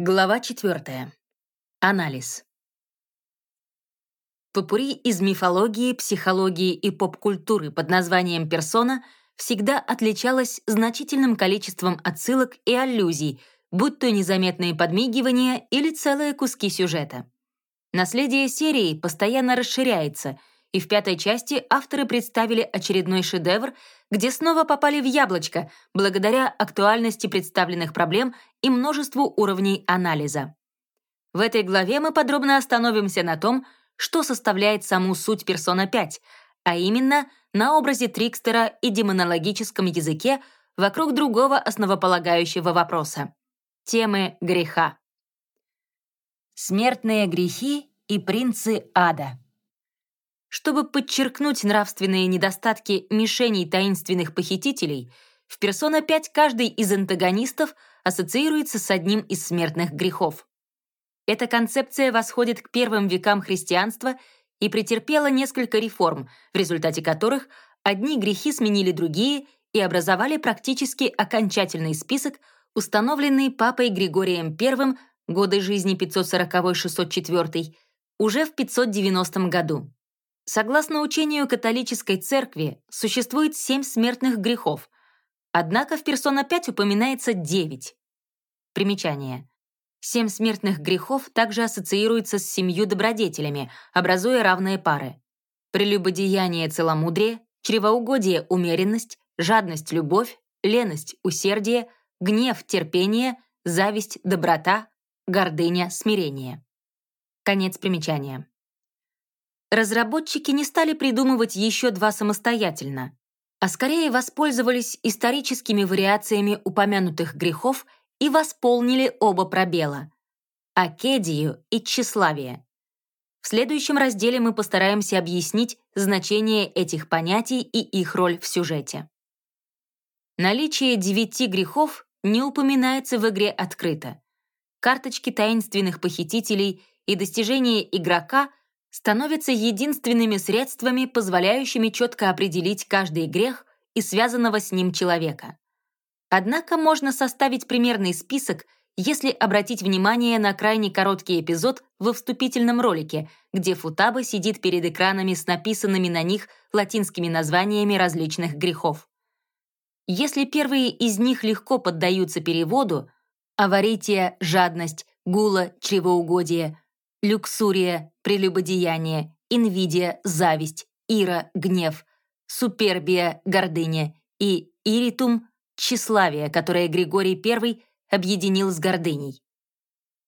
Глава 4. Анализ. Попури из мифологии, психологии и поп-культуры под названием «Персона» всегда отличалась значительным количеством отсылок и аллюзий, будь то незаметные подмигивания или целые куски сюжета. Наследие серии постоянно расширяется, и в пятой части авторы представили очередной шедевр — где снова попали в яблочко благодаря актуальности представленных проблем и множеству уровней анализа. В этой главе мы подробно остановимся на том, что составляет саму суть персона 5, а именно на образе Трикстера и демонологическом языке вокруг другого основополагающего вопроса — темы греха. Смертные грехи и принцы ада. Чтобы подчеркнуть нравственные недостатки мишеней таинственных похитителей, в «Персона 5» каждый из антагонистов ассоциируется с одним из смертных грехов. Эта концепция восходит к первым векам христианства и претерпела несколько реформ, в результате которых одни грехи сменили другие и образовали практически окончательный список, установленный папой Григорием I годы жизни 540-604 уже в 590 году. Согласно учению католической церкви, существует семь смертных грехов, однако в персона 5 упоминается девять. Примечание. Семь смертных грехов также ассоциируются с семью добродетелями, образуя равные пары. Прелюбодеяние — целомудрие, чревоугодие — умеренность, жадность — любовь, леность — усердие, гнев — терпение, зависть — доброта, гордыня — смирение. Конец примечания. Разработчики не стали придумывать еще два самостоятельно, а скорее воспользовались историческими вариациями упомянутых грехов и восполнили оба пробела — Акедию и тщеславие. В следующем разделе мы постараемся объяснить значение этих понятий и их роль в сюжете. Наличие девяти грехов не упоминается в игре открыто. Карточки таинственных похитителей и достижения игрока становятся единственными средствами, позволяющими четко определить каждый грех и связанного с ним человека. Однако можно составить примерный список, если обратить внимание на крайне короткий эпизод во вступительном ролике, где Футаба сидит перед экранами с написанными на них латинскими названиями различных грехов. Если первые из них легко поддаются переводу — аварития, жадность, гула, чревоугодие — люксурия, прелюбодеяние, инвидия, зависть, ира, гнев, супербия, гордыня и иритум, тщеславие, которое Григорий I объединил с гордыней.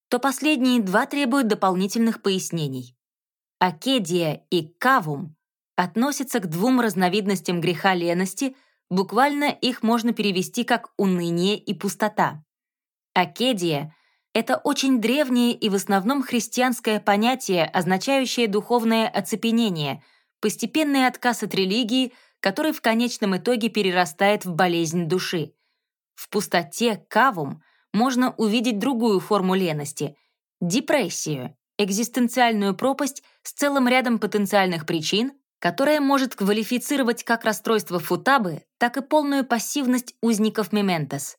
То последние два требуют дополнительных пояснений. Акедия и кавум относятся к двум разновидностям греха лености, буквально их можно перевести как уныние и пустота. Акедия это очень древнее и в основном христианское понятие, означающее духовное оцепенение, постепенный отказ от религии, который в конечном итоге перерастает в болезнь души. В пустоте кавум можно увидеть другую форму лености — депрессию, экзистенциальную пропасть с целым рядом потенциальных причин, которая может квалифицировать как расстройство футабы, так и полную пассивность узников мементос.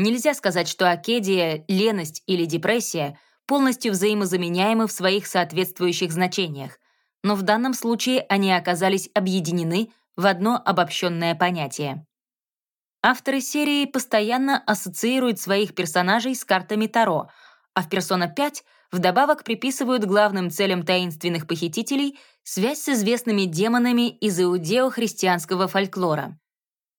Нельзя сказать, что акедия, леность или депрессия полностью взаимозаменяемы в своих соответствующих значениях, но в данном случае они оказались объединены в одно обобщенное понятие. Авторы серии постоянно ассоциируют своих персонажей с картами Таро, а в «Персона 5» вдобавок приписывают главным целям таинственных похитителей связь с известными демонами из иудео-христианского фольклора.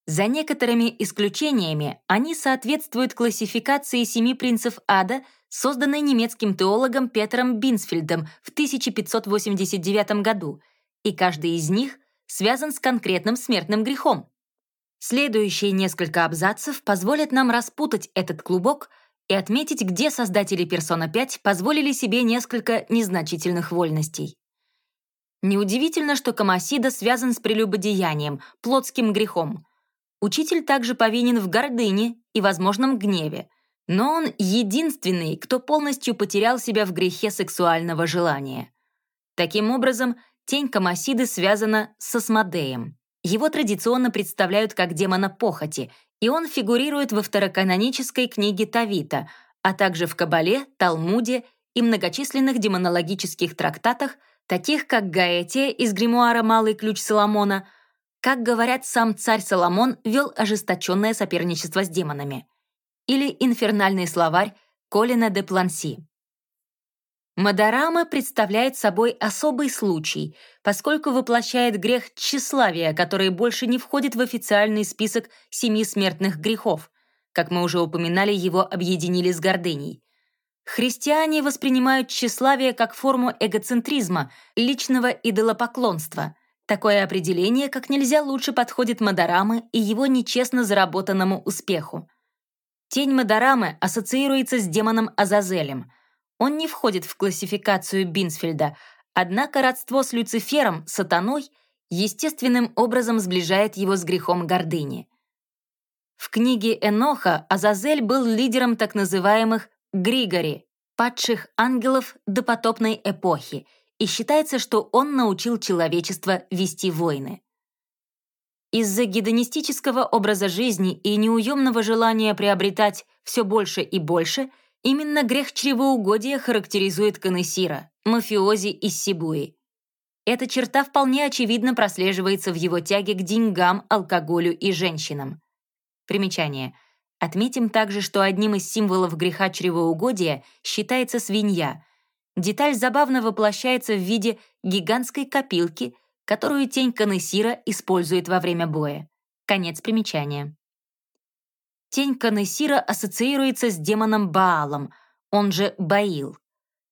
За некоторыми исключениями они соответствуют классификации семи принцев ада, созданной немецким теологом Петром Бинсфельдом в 1589 году, и каждый из них связан с конкретным смертным грехом. Следующие несколько абзацев позволят нам распутать этот клубок и отметить, где создатели Persona 5 позволили себе несколько незначительных вольностей. Неудивительно, что Камасида связан с прелюбодеянием, плотским грехом — Учитель также повинен в гордыне и возможном гневе, но он единственный, кто полностью потерял себя в грехе сексуального желания. Таким образом, тень Камасиды связана с Асмодеем. Его традиционно представляют как демона похоти, и он фигурирует во второканонической книге Тавита, а также в Кабале, Талмуде и многочисленных демонологических трактатах, таких как Гаэтия из гримуара «Малый ключ Соломона», как говорят, сам царь Соломон вел ожесточенное соперничество с демонами, или инфернальный словарь Колина де Планси. Мадарама представляет собой особый случай, поскольку воплощает грех тщеславия, который больше не входит в официальный список семи смертных грехов. Как мы уже упоминали, его объединили с гордыней. Христиане воспринимают тщеславие как форму эгоцентризма, личного идолопоклонства. Такое определение как нельзя лучше подходит Мадарамы и его нечестно заработанному успеху. Тень Мадарамы ассоциируется с демоном Азазелем — он не входит в классификацию Бинсфельда, однако родство с Люцифером, сатаной, естественным образом сближает его с грехом гордыни. В книге Эноха Азазель был лидером так называемых Григори, падших ангелов допотопной эпохи, и считается, что он научил человечество вести войны. Из-за гедонистического образа жизни и неуемного желания приобретать все больше и больше – Именно грех чревоугодия характеризует Канесира, мафиози из Сибуи. Эта черта вполне очевидно прослеживается в его тяге к деньгам, алкоголю и женщинам. Примечание. Отметим также, что одним из символов греха чревоугодия считается свинья. Деталь забавно воплощается в виде гигантской копилки, которую тень Канесира использует во время боя. Конец примечания. Тень Канесира ассоциируется с демоном Баалом, он же Баил.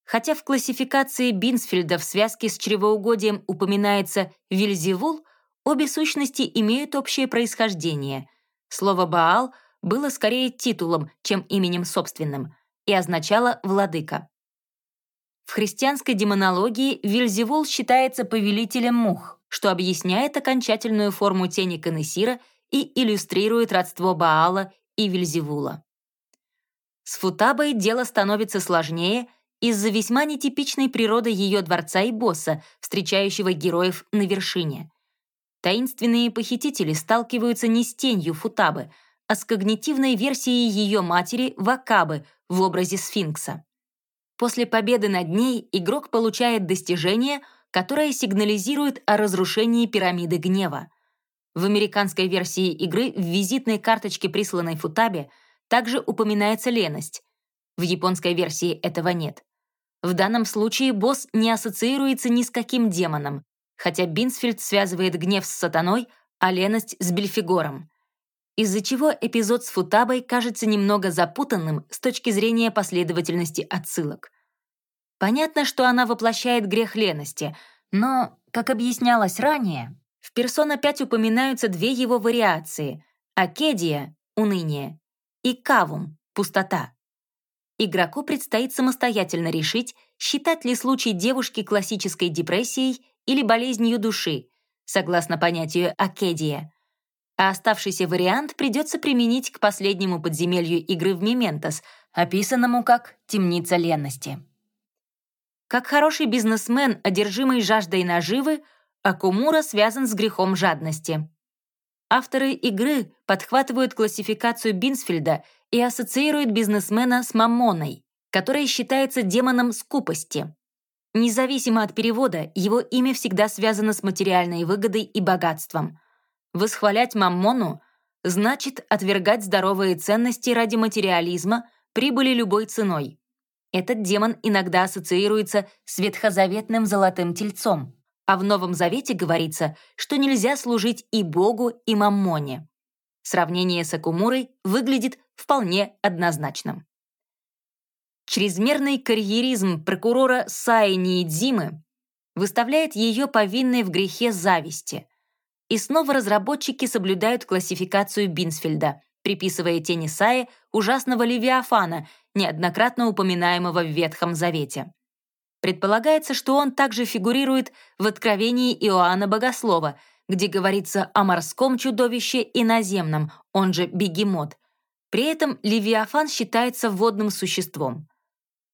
Хотя в классификации Бинсфельда в связке с чревоугодием упоминается Вильзевул, обе сущности имеют общее происхождение. Слово «Баал» было скорее титулом, чем именем собственным, и означало «владыка». В христианской демонологии Вильзевул считается повелителем мух, что объясняет окончательную форму тени Канесира и иллюстрирует родство Баала и Вильзевула. С Футабой дело становится сложнее из-за весьма нетипичной природы ее дворца и босса, встречающего героев на вершине. Таинственные похитители сталкиваются не с тенью Футабы, а с когнитивной версией ее матери Вакабы в образе сфинкса. После победы над ней игрок получает достижение, которое сигнализирует о разрушении пирамиды гнева. В американской версии игры в визитной карточке, присланной Футабе, также упоминается леность. В японской версии этого нет. В данном случае босс не ассоциируется ни с каким демоном, хотя Бинсфельд связывает гнев с сатаной, а леность с Бельфигором. Из-за чего эпизод с Футабой кажется немного запутанным с точки зрения последовательности отсылок. Понятно, что она воплощает грех лености, но, как объяснялось ранее, в Персона 5 упоминаются две его вариации — Акедия — уныние и Кавум — пустота. Игроку предстоит самостоятельно решить, считать ли случай девушки классической депрессией или болезнью души, согласно понятию Акедия. А оставшийся вариант придется применить к последнему подземелью игры в Мементос, описанному как «темница ленности». Как хороший бизнесмен, одержимый жаждой наживы, Акумура связан с грехом жадности. Авторы игры подхватывают классификацию Бинсфельда и ассоциируют бизнесмена с Маммоной, который считается демоном скупости. Независимо от перевода, его имя всегда связано с материальной выгодой и богатством. Восхвалять Маммону значит отвергать здоровые ценности ради материализма, прибыли любой ценой. Этот демон иногда ассоциируется с ветхозаветным золотым тельцом а в Новом Завете говорится, что нельзя служить и Богу, и Маммоне. Сравнение с Акумурой выглядит вполне однозначным. Чрезмерный карьеризм прокурора Саи Ниидзимы выставляет ее повинной в грехе зависти. И снова разработчики соблюдают классификацию Бинсфельда, приписывая тени Саи ужасного Левиафана, неоднократно упоминаемого в Ветхом Завете. Предполагается, что он также фигурирует в Откровении Иоанна Богослова, где говорится о морском чудовище и наземном, он же бегемот. При этом Левиафан считается водным существом.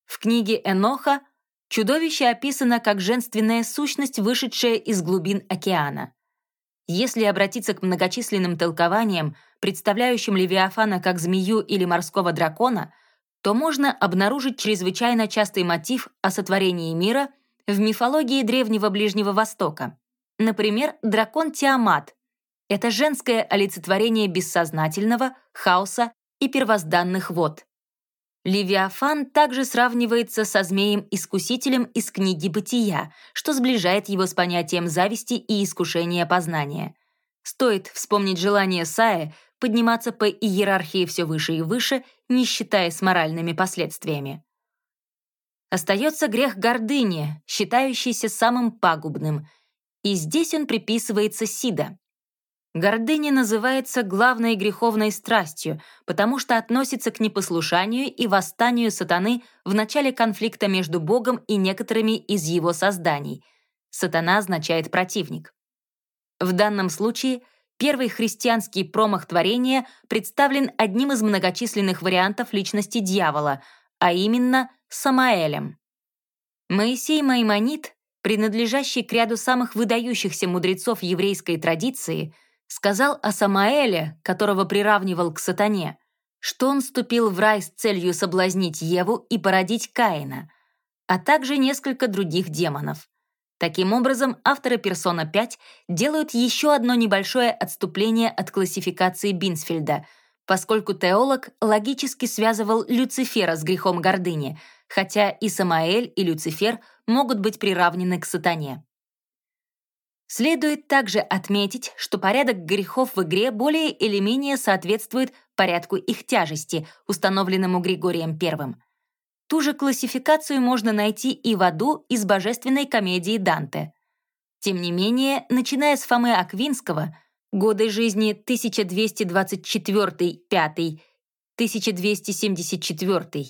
В книге Эноха чудовище описано как женственная сущность, вышедшая из глубин океана. Если обратиться к многочисленным толкованиям, представляющим Левиафана как змею или морского дракона, то можно обнаружить чрезвычайно частый мотив о сотворении мира в мифологии Древнего Ближнего Востока. Например, дракон Тиамат — это женское олицетворение бессознательного, хаоса и первозданных вод. Левиафан также сравнивается со змеем-искусителем из книги «Бытия», что сближает его с понятием зависти и искушения познания. Стоит вспомнить желание Саи подниматься по иерархии все выше и выше, не считаясь моральными последствиями. Остается грех гордыни, считающийся самым пагубным, и здесь он приписывается Сида. Гордыня называется главной греховной страстью, потому что относится к непослушанию и восстанию сатаны в начале конфликта между Богом и некоторыми из его созданий. Сатана означает противник. В данном случае первый христианский промах творения представлен одним из многочисленных вариантов личности дьявола, а именно Самаэлем. Моисей Маймонит, принадлежащий к ряду самых выдающихся мудрецов еврейской традиции, сказал о Самаэле, которого приравнивал к сатане, что он ступил в рай с целью соблазнить Еву и породить Каина, а также несколько других демонов. Таким образом, авторы «Персона 5» делают еще одно небольшое отступление от классификации Бинсфельда, поскольку теолог логически связывал Люцифера с грехом гордыни, хотя и Самаэль, и Люцифер могут быть приравнены к сатане. Следует также отметить, что порядок грехов в игре более или менее соответствует порядку их тяжести, установленному Григорием I. Ту же классификацию можно найти и в аду из божественной комедии Данте. Тем не менее, начиная с Фомы Аквинского, годы жизни 1224-5, 1274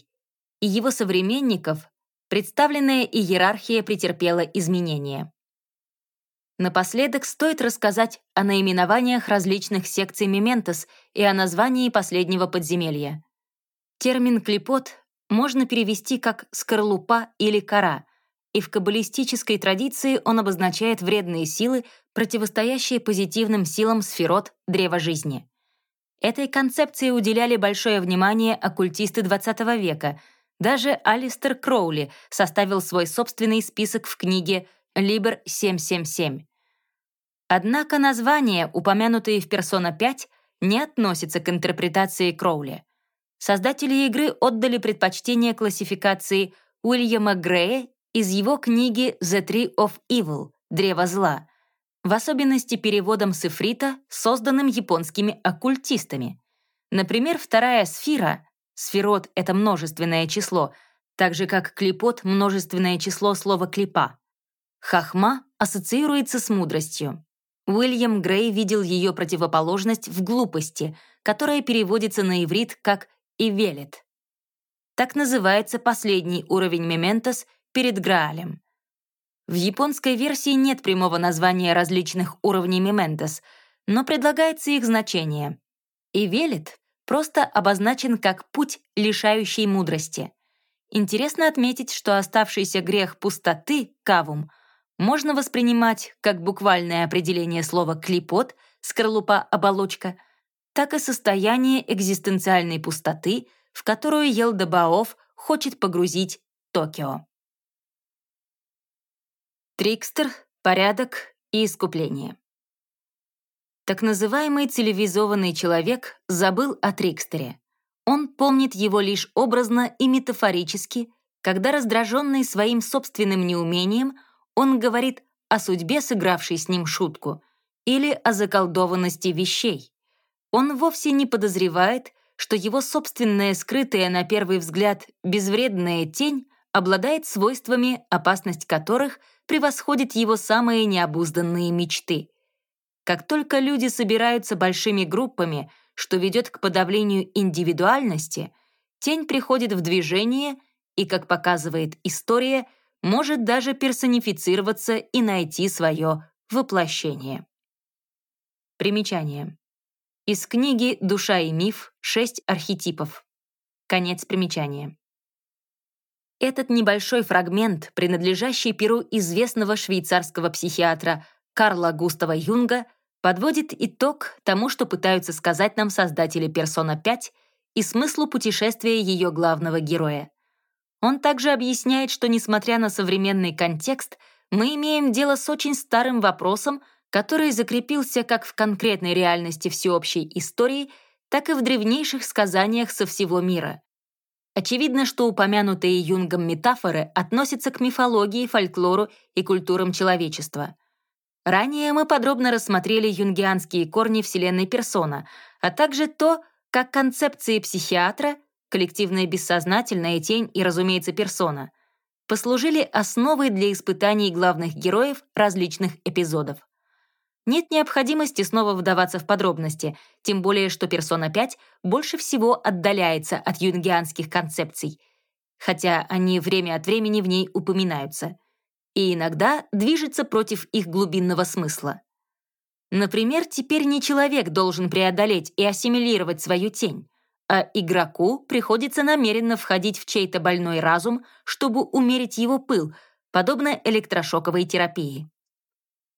и его современников, представленная иерархия претерпела изменения. Напоследок стоит рассказать о наименованиях различных секций Мементос и о названии последнего подземелья. Термин «клепот» можно перевести как «скорлупа» или «кора», и в каббалистической традиции он обозначает вредные силы, противостоящие позитивным силам сферот древа жизни. Этой концепции уделяли большое внимание оккультисты XX века. Даже Алистер Кроули составил свой собственный список в книге Liber 777. Однако названия, упомянутые в Persona 5, не относятся к интерпретации Кроули. Создатели игры отдали предпочтение классификации Уильяма Грея из его книги «The Tree of Evil» — «Древо зла», в особенности переводом с ифрита, созданным японскими оккультистами. Например, вторая сфера, сферот — это множественное число, так же как клипот — множественное число слова «клипа», Хахма ассоциируется с мудростью. Уильям Грей видел ее противоположность в глупости, которая переводится на иврит как «ивелет». Так называется последний уровень мементос перед Граалем. В японской версии нет прямого названия различных уровней мементос, но предлагается их значение. Ивелет просто обозначен как путь, лишающий мудрости. Интересно отметить, что оставшийся грех пустоты, кавум — можно воспринимать как буквальное определение слова «клипот» — скорлупа-оболочка, так и состояние экзистенциальной пустоты, в которую Елдабаов хочет погрузить Токио. Трикстер, порядок и искупление. Так называемый цивилизованный человек забыл о Трикстере. Он помнит его лишь образно и метафорически, когда раздраженный своим собственным неумением — он говорит о судьбе, сыгравшей с ним шутку, или о заколдованности вещей. Он вовсе не подозревает, что его собственная скрытая на первый взгляд безвредная тень обладает свойствами, опасность которых превосходит его самые необузданные мечты. Как только люди собираются большими группами, что ведет к подавлению индивидуальности, тень приходит в движение и, как показывает история, может даже персонифицироваться и найти свое воплощение. Примечание. Из книги «Душа и миф. Шесть архетипов». Конец примечания. Этот небольшой фрагмент, принадлежащий перу известного швейцарского психиатра Карла Густава Юнга, подводит итог тому, что пытаются сказать нам создатели «Персона 5» и смыслу путешествия ее главного героя. Он также объясняет, что, несмотря на современный контекст, мы имеем дело с очень старым вопросом, который закрепился как в конкретной реальности всеобщей истории, так и в древнейших сказаниях со всего мира. Очевидно, что упомянутые Юнгом метафоры относятся к мифологии, фольклору и культурам человечества. Ранее мы подробно рассмотрели юнгианские корни вселенной персона, а также то, как концепции психиатра, коллективная бессознательная тень и, разумеется, персона, послужили основой для испытаний главных героев различных эпизодов. Нет необходимости снова вдаваться в подробности, тем более что «Персона 5» больше всего отдаляется от юнгианских концепций, хотя они время от времени в ней упоминаются, и иногда движется против их глубинного смысла. Например, теперь не человек должен преодолеть и ассимилировать свою тень, а игроку приходится намеренно входить в чей-то больной разум, чтобы умерить его пыл, подобно электрошоковой терапии.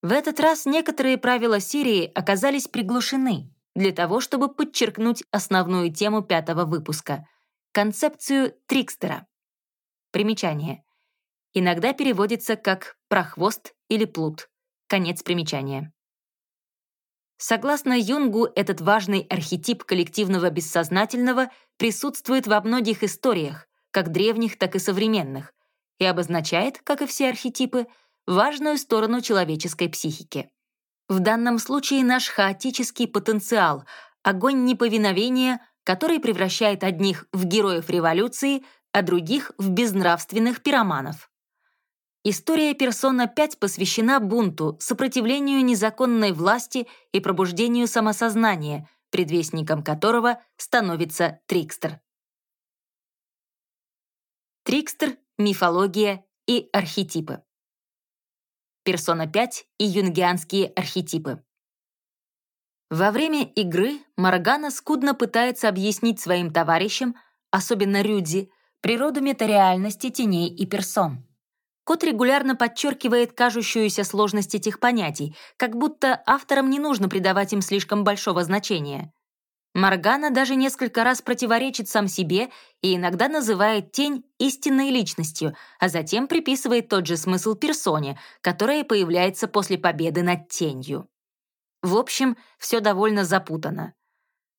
В этот раз некоторые правила серии оказались приглушены для того, чтобы подчеркнуть основную тему пятого выпуска — концепцию Трикстера. Примечание. Иногда переводится как «прохвост» или «плут». Конец примечания. Согласно Юнгу, этот важный архетип коллективного бессознательного присутствует во многих историях, как древних, так и современных, и обозначает, как и все архетипы, важную сторону человеческой психики. В данном случае наш хаотический потенциал, огонь неповиновения, который превращает одних в героев революции, а других в безнравственных пироманов. История «Персона 5» посвящена бунту, сопротивлению незаконной власти и пробуждению самосознания, предвестником которого становится Трикстер. Трикстер, мифология и архетипы. Персона 5 и юнгианские архетипы. Во время игры Моргана скудно пытается объяснить своим товарищам, особенно Рюдзи, природу метареальности теней и персон. Кот регулярно подчеркивает кажущуюся сложность этих понятий, как будто авторам не нужно придавать им слишком большого значения. Моргана даже несколько раз противоречит сам себе и иногда называет тень истинной личностью, а затем приписывает тот же смысл персоне, которая появляется после победы над тенью. В общем, все довольно запутано.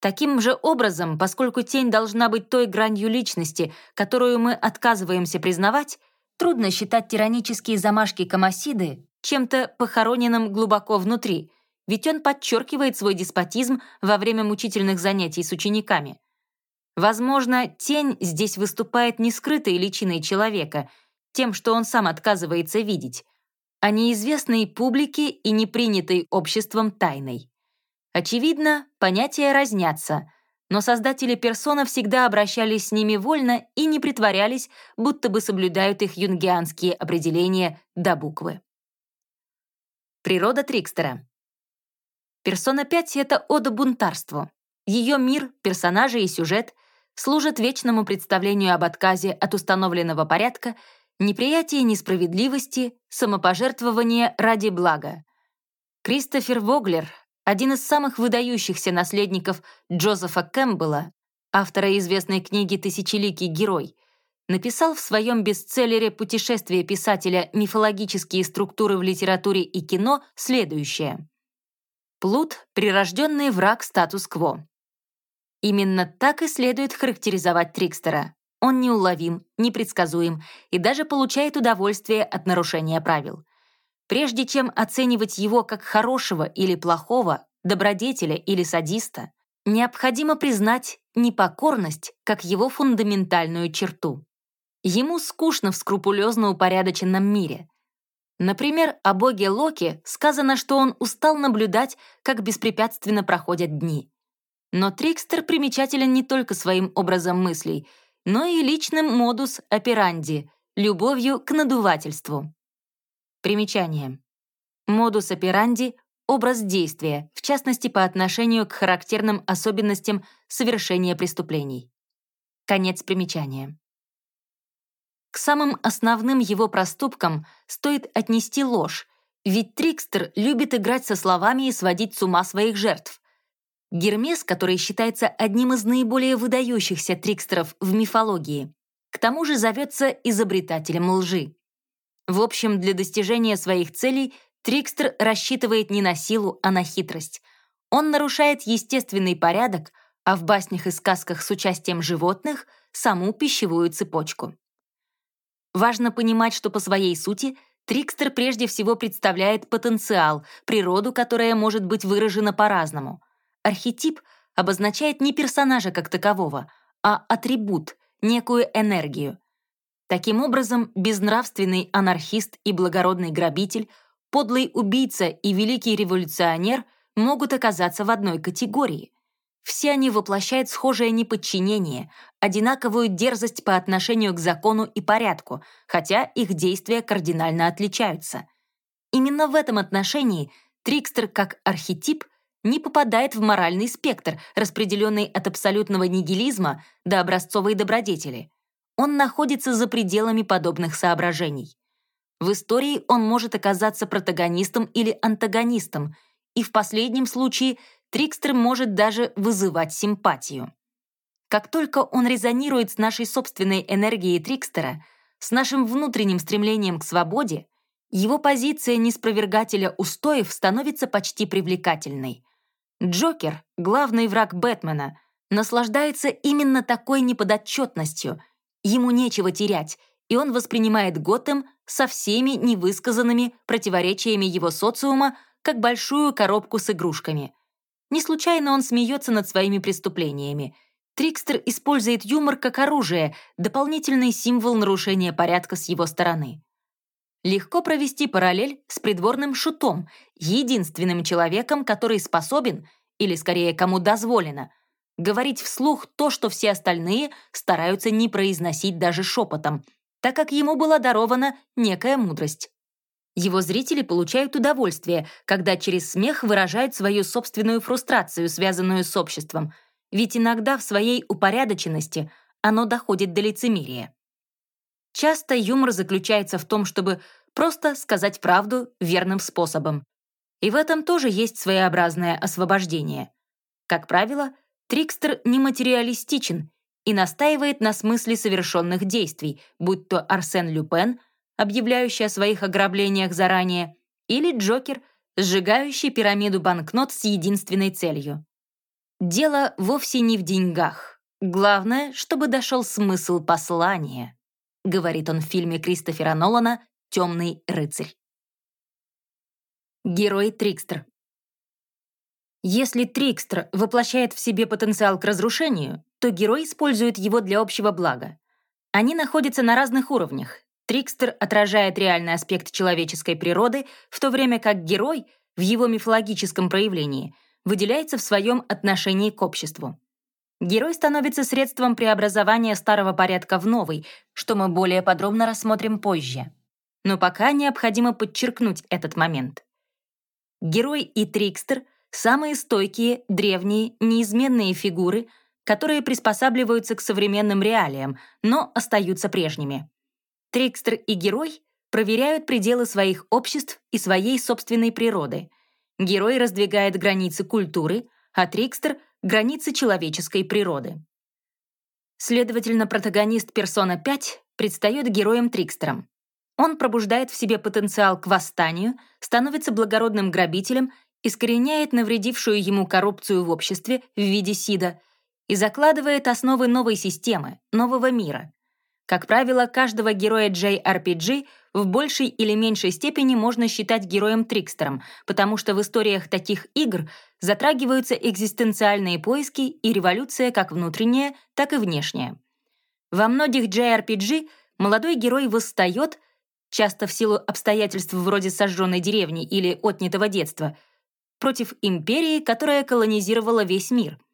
Таким же образом, поскольку тень должна быть той гранью личности, которую мы отказываемся признавать, трудно считать тиранические замашки Камасиды чем-то похороненным глубоко внутри — ведь он подчеркивает свой деспотизм во время мучительных занятий с учениками. Возможно, тень здесь выступает не скрытой личиной человека, тем, что он сам отказывается видеть, а неизвестной публике и не принятой обществом тайной. Очевидно, понятия разнятся, но создатели персона всегда обращались с ними вольно и не притворялись, будто бы соблюдают их юнгианские определения до буквы. Природа Трикстера Персона 5 — это ода бунтарству. Ее мир, персонажи и сюжет служат вечному представлению об отказе от установленного порядка, неприятии несправедливости, самопожертвования ради блага. Кристофер Воглер, один из самых выдающихся наследников Джозефа Кэмпбелла, автора известной книги «Тысячеликий герой», написал в своем бестселлере «Путешествие писателя. Мифологические структуры в литературе и кино» следующее. Плут — прирожденный враг статус-кво. Именно так и следует характеризовать Трикстера. Он неуловим, непредсказуем и даже получает удовольствие от нарушения правил. Прежде чем оценивать его как хорошего или плохого, добродетеля или садиста, необходимо признать непокорность как его фундаментальную черту. Ему скучно в скрупулезно упорядоченном мире, Например, о боге Локи сказано, что он устал наблюдать, как беспрепятственно проходят дни. Но Трикстер примечателен не только своим образом мыслей, но и личным модус операнди — любовью к надувательству. Примечание. Модус операнди — образ действия, в частности по отношению к характерным особенностям совершения преступлений. Конец примечания. К самым основным его проступкам стоит отнести ложь, ведь Трикстер любит играть со словами и сводить с ума своих жертв. Гермес, который считается одним из наиболее выдающихся трикстеров в мифологии, к тому же зовется изобретателем лжи. В общем, для достижения своих целей трикстер рассчитывает не на силу, а на хитрость. Он нарушает естественный порядок, а в баснях и сказках с участием животных — саму пищевую цепочку. Важно понимать, что по своей сути трикстер прежде всего представляет потенциал, природу, которая может быть выражена по-разному. Архетип обозначает не персонажа как такового, а атрибут, некую энергию. Таким образом, безнравственный анархист и благородный грабитель, подлый убийца и великий революционер могут оказаться в одной категории. Все они воплощают схожее неподчинение, одинаковую дерзость по отношению к закону и порядку, хотя их действия кардинально отличаются. Именно в этом отношении Трикстер как архетип не попадает в моральный спектр, распределенный от абсолютного нигилизма до образцовой добродетели. Он находится за пределами подобных соображений. В истории он может оказаться протагонистом или антагонистом, и в последнем случае Трикстер может даже вызывать симпатию. Как только он резонирует с нашей собственной энергией Трикстера, с нашим внутренним стремлением к свободе, его позиция неспровергателя устоев становится почти привлекательной. Джокер, главный враг Бэтмена, наслаждается именно такой неподотчетностью. Ему нечего терять, и он воспринимает Готэм со всеми невысказанными противоречиями его социума как большую коробку с игрушками. Не случайно он смеется над своими преступлениями. Трикстер использует юмор как оружие, дополнительный символ нарушения порядка с его стороны. Легко провести параллель с придворным шутом, единственным человеком, который способен, или скорее кому дозволено, говорить вслух то, что все остальные стараются не произносить даже шепотом, так как ему была дарована некая мудрость. Его зрители получают удовольствие, когда через смех выражают свою собственную фрустрацию, связанную с обществом, ведь иногда в своей упорядоченности оно доходит до лицемерия. Часто юмор заключается в том, чтобы просто сказать правду верным способом. И в этом тоже есть своеобразное освобождение. Как правило, Трикстер нематериалистичен и настаивает на смысле совершенных действий, будь то Арсен Люпен, объявляющий о своих ограблениях заранее, или Джокер, сжигающий пирамиду банкнот с единственной целью. Дело вовсе не в деньгах. Главное, чтобы дошел смысл послания, говорит он в фильме Кристофера Нолана «Темный рыцарь». Герой Трикстер. Если Трикстер воплощает в себе потенциал к разрушению, то герой использует его для общего блага. Они находятся на разных уровнях, Трикстер отражает реальный аспект человеческой природы, в то время как герой в его мифологическом проявлении выделяется в своем отношении к обществу. Герой становится средством преобразования старого порядка в новый, что мы более подробно рассмотрим позже. Но пока необходимо подчеркнуть этот момент. Герой и Трикстер — самые стойкие, древние, неизменные фигуры, которые приспосабливаются к современным реалиям, но остаются прежними. Трикстер и герой проверяют пределы своих обществ и своей собственной природы. Герой раздвигает границы культуры, а Трикстер — границы человеческой природы. Следовательно, протагонист «Персона 5» предстает героем-трикстером. Он пробуждает в себе потенциал к восстанию, становится благородным грабителем, искореняет навредившую ему коррупцию в обществе в виде СИДа и закладывает основы новой системы, нового мира. Как правило, каждого героя JRPG в большей или меньшей степени можно считать героем-трикстером, потому что в историях таких игр затрагиваются экзистенциальные поиски и революция как внутренняя, так и внешняя. Во многих JRPG молодой герой восстает, часто в силу обстоятельств вроде сожженной деревни или отнятого детства, против империи, которая колонизировала весь мир —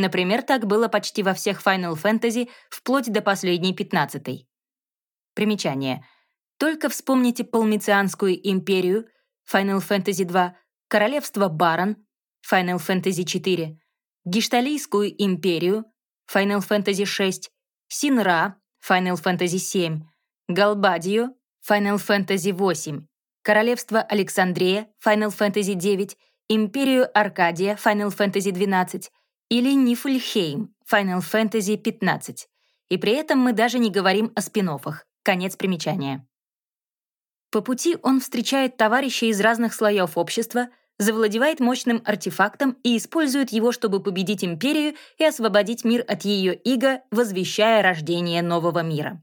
Например, так было почти во всех Final Fantasy вплоть до последней пятнадцатой. Примечание. Только вспомните Полмицианскую империю, Final Fantasy II, Королевство Барон, Final Fantasy IV, Гишталийскую империю, Final Fantasy VI, Синра, Final Fantasy VII, Галбадию, Final Fantasy VIII, Королевство Александрия, Final Fantasy IX Империю Аркадия Final Fantasy XII или Нифльхейм Final Fantasy XV. И при этом мы даже не говорим о спин -оффах. Конец примечания. По пути он встречает товарищей из разных слоев общества, завладевает мощным артефактом и использует его, чтобы победить Империю и освободить мир от ее иго, возвещая рождение нового мира.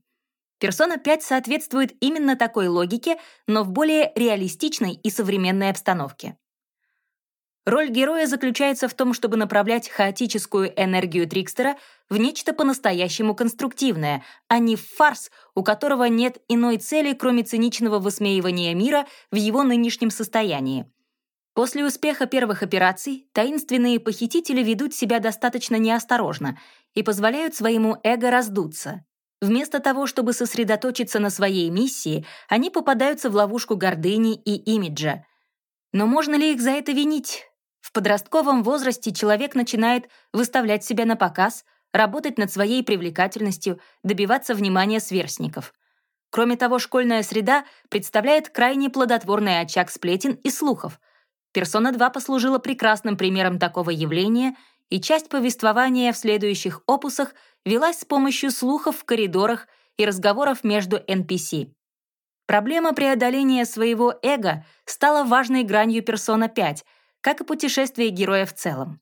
Персона 5 соответствует именно такой логике, но в более реалистичной и современной обстановке. Роль героя заключается в том, чтобы направлять хаотическую энергию Трикстера в нечто по-настоящему конструктивное, а не в фарс, у которого нет иной цели, кроме циничного высмеивания мира в его нынешнем состоянии. После успеха первых операций таинственные похитители ведут себя достаточно неосторожно и позволяют своему эго раздуться. Вместо того, чтобы сосредоточиться на своей миссии, они попадаются в ловушку гордыни и имиджа. Но можно ли их за это винить? Подростковом возрасте человек начинает выставлять себя на показ, работать над своей привлекательностью, добиваться внимания сверстников. Кроме того, школьная среда представляет крайне плодотворный очаг сплетен и слухов. «Персона 2» послужила прекрасным примером такого явления — и часть повествования в следующих опусах велась с помощью слухов в коридорах и разговоров между NPC. Проблема преодоления своего эго стала важной гранью «Персона 5», как и путешествие героя в целом.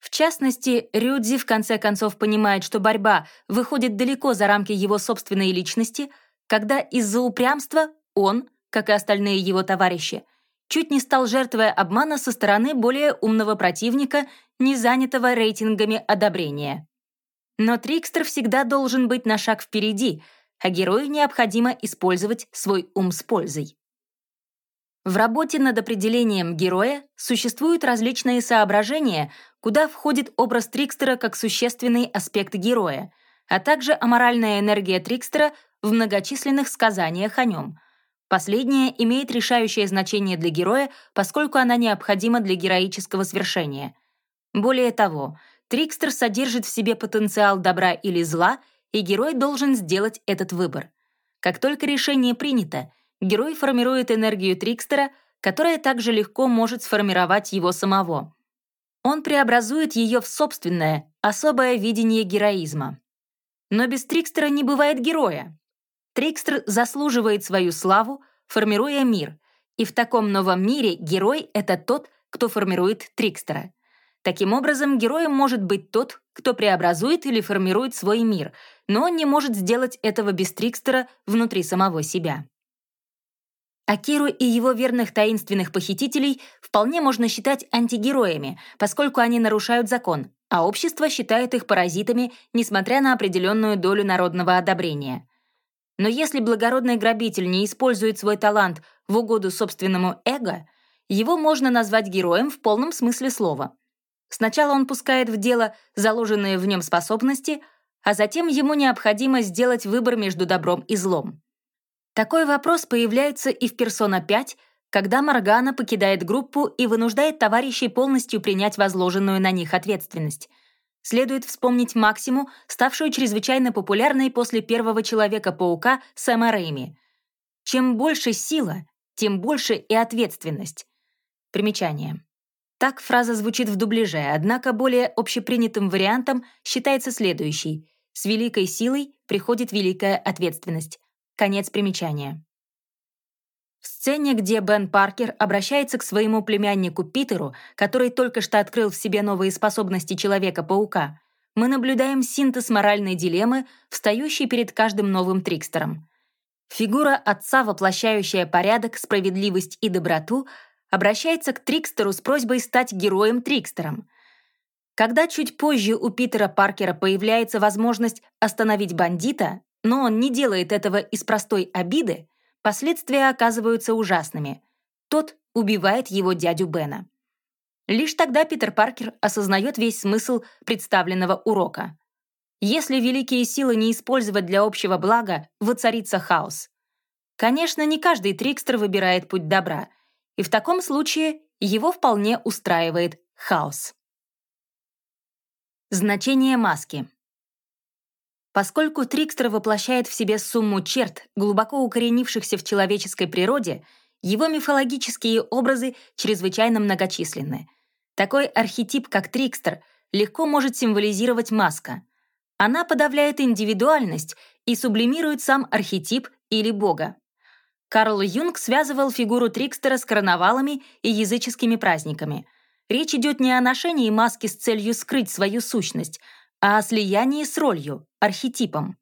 В частности, Рюдзи в конце концов понимает, что борьба выходит далеко за рамки его собственной личности, когда из-за упрямства он, как и остальные его товарищи, чуть не стал жертвой обмана со стороны более умного противника, не занятого рейтингами одобрения. Но Трикстер всегда должен быть на шаг впереди, а герою необходимо использовать свой ум с пользой. В работе над определением героя существуют различные соображения, куда входит образ Трикстера как существенный аспект героя, а также аморальная энергия Трикстера в многочисленных сказаниях о нем — Последняя имеет решающее значение для героя, поскольку она необходима для героического свершения. Более того, Трикстер содержит в себе потенциал добра или зла, и герой должен сделать этот выбор. Как только решение принято, герой формирует энергию Трикстера, которая также легко может сформировать его самого. Он преобразует ее в собственное, особое видение героизма. Но без Трикстера не бывает героя. Трикстер заслуживает свою славу, формируя мир, и в таком новом мире герой — это тот, кто формирует Трикстера. Таким образом, героем может быть тот, кто преобразует или формирует свой мир, но он не может сделать этого без Трикстера внутри самого себя. Акиру и его верных таинственных похитителей вполне можно считать антигероями, поскольку они нарушают закон, а общество считает их паразитами, несмотря на определенную долю народного одобрения. Но если благородный грабитель не использует свой талант в угоду собственному эго, его можно назвать героем в полном смысле слова. Сначала он пускает в дело заложенные в нем способности, а затем ему необходимо сделать выбор между добром и злом. Такой вопрос появляется и в «Персона 5», когда Моргана покидает группу и вынуждает товарищей полностью принять возложенную на них ответственность. Следует вспомнить Максиму, ставшую чрезвычайно популярной после первого Человека-паука Сэма Рэйми. Чем больше сила, тем больше и ответственность. Примечание. Так фраза звучит в дубляже, однако более общепринятым вариантом считается следующий. С великой силой приходит великая ответственность. Конец примечания. В сцене, где Бен Паркер обращается к своему племяннику Питеру, который только что открыл в себе новые способности Человека-паука, мы наблюдаем синтез моральной дилеммы, встающей перед каждым новым трикстером. Фигура отца, воплощающая порядок, справедливость и доброту, обращается к Трикстеру с просьбой стать героем-трикстером. Когда чуть позже у Питера Паркера появляется возможность остановить бандита, но он не делает этого из простой обиды, Последствия оказываются ужасными. Тот убивает его дядю Бена. Лишь тогда Питер Паркер осознает весь смысл представленного урока. Если великие силы не использовать для общего блага, воцарится хаос. Конечно, не каждый трикстер выбирает путь добра, и в таком случае его вполне устраивает хаос. Значение маски. Поскольку Трикстер воплощает в себе сумму черт, глубоко укоренившихся в человеческой природе, Его мифологические образы чрезвычайно многочисленны. Такой архетип, как Трикстер, легко может символизировать маска. Она подавляет индивидуальность и сублимирует сам архетип или бога. Карл Юнг связывал фигуру Трикстера с карнавалами и языческими праздниками. Речь идет не о ношении маски с целью скрыть свою сущность, а о слиянии с ролью, архетипом.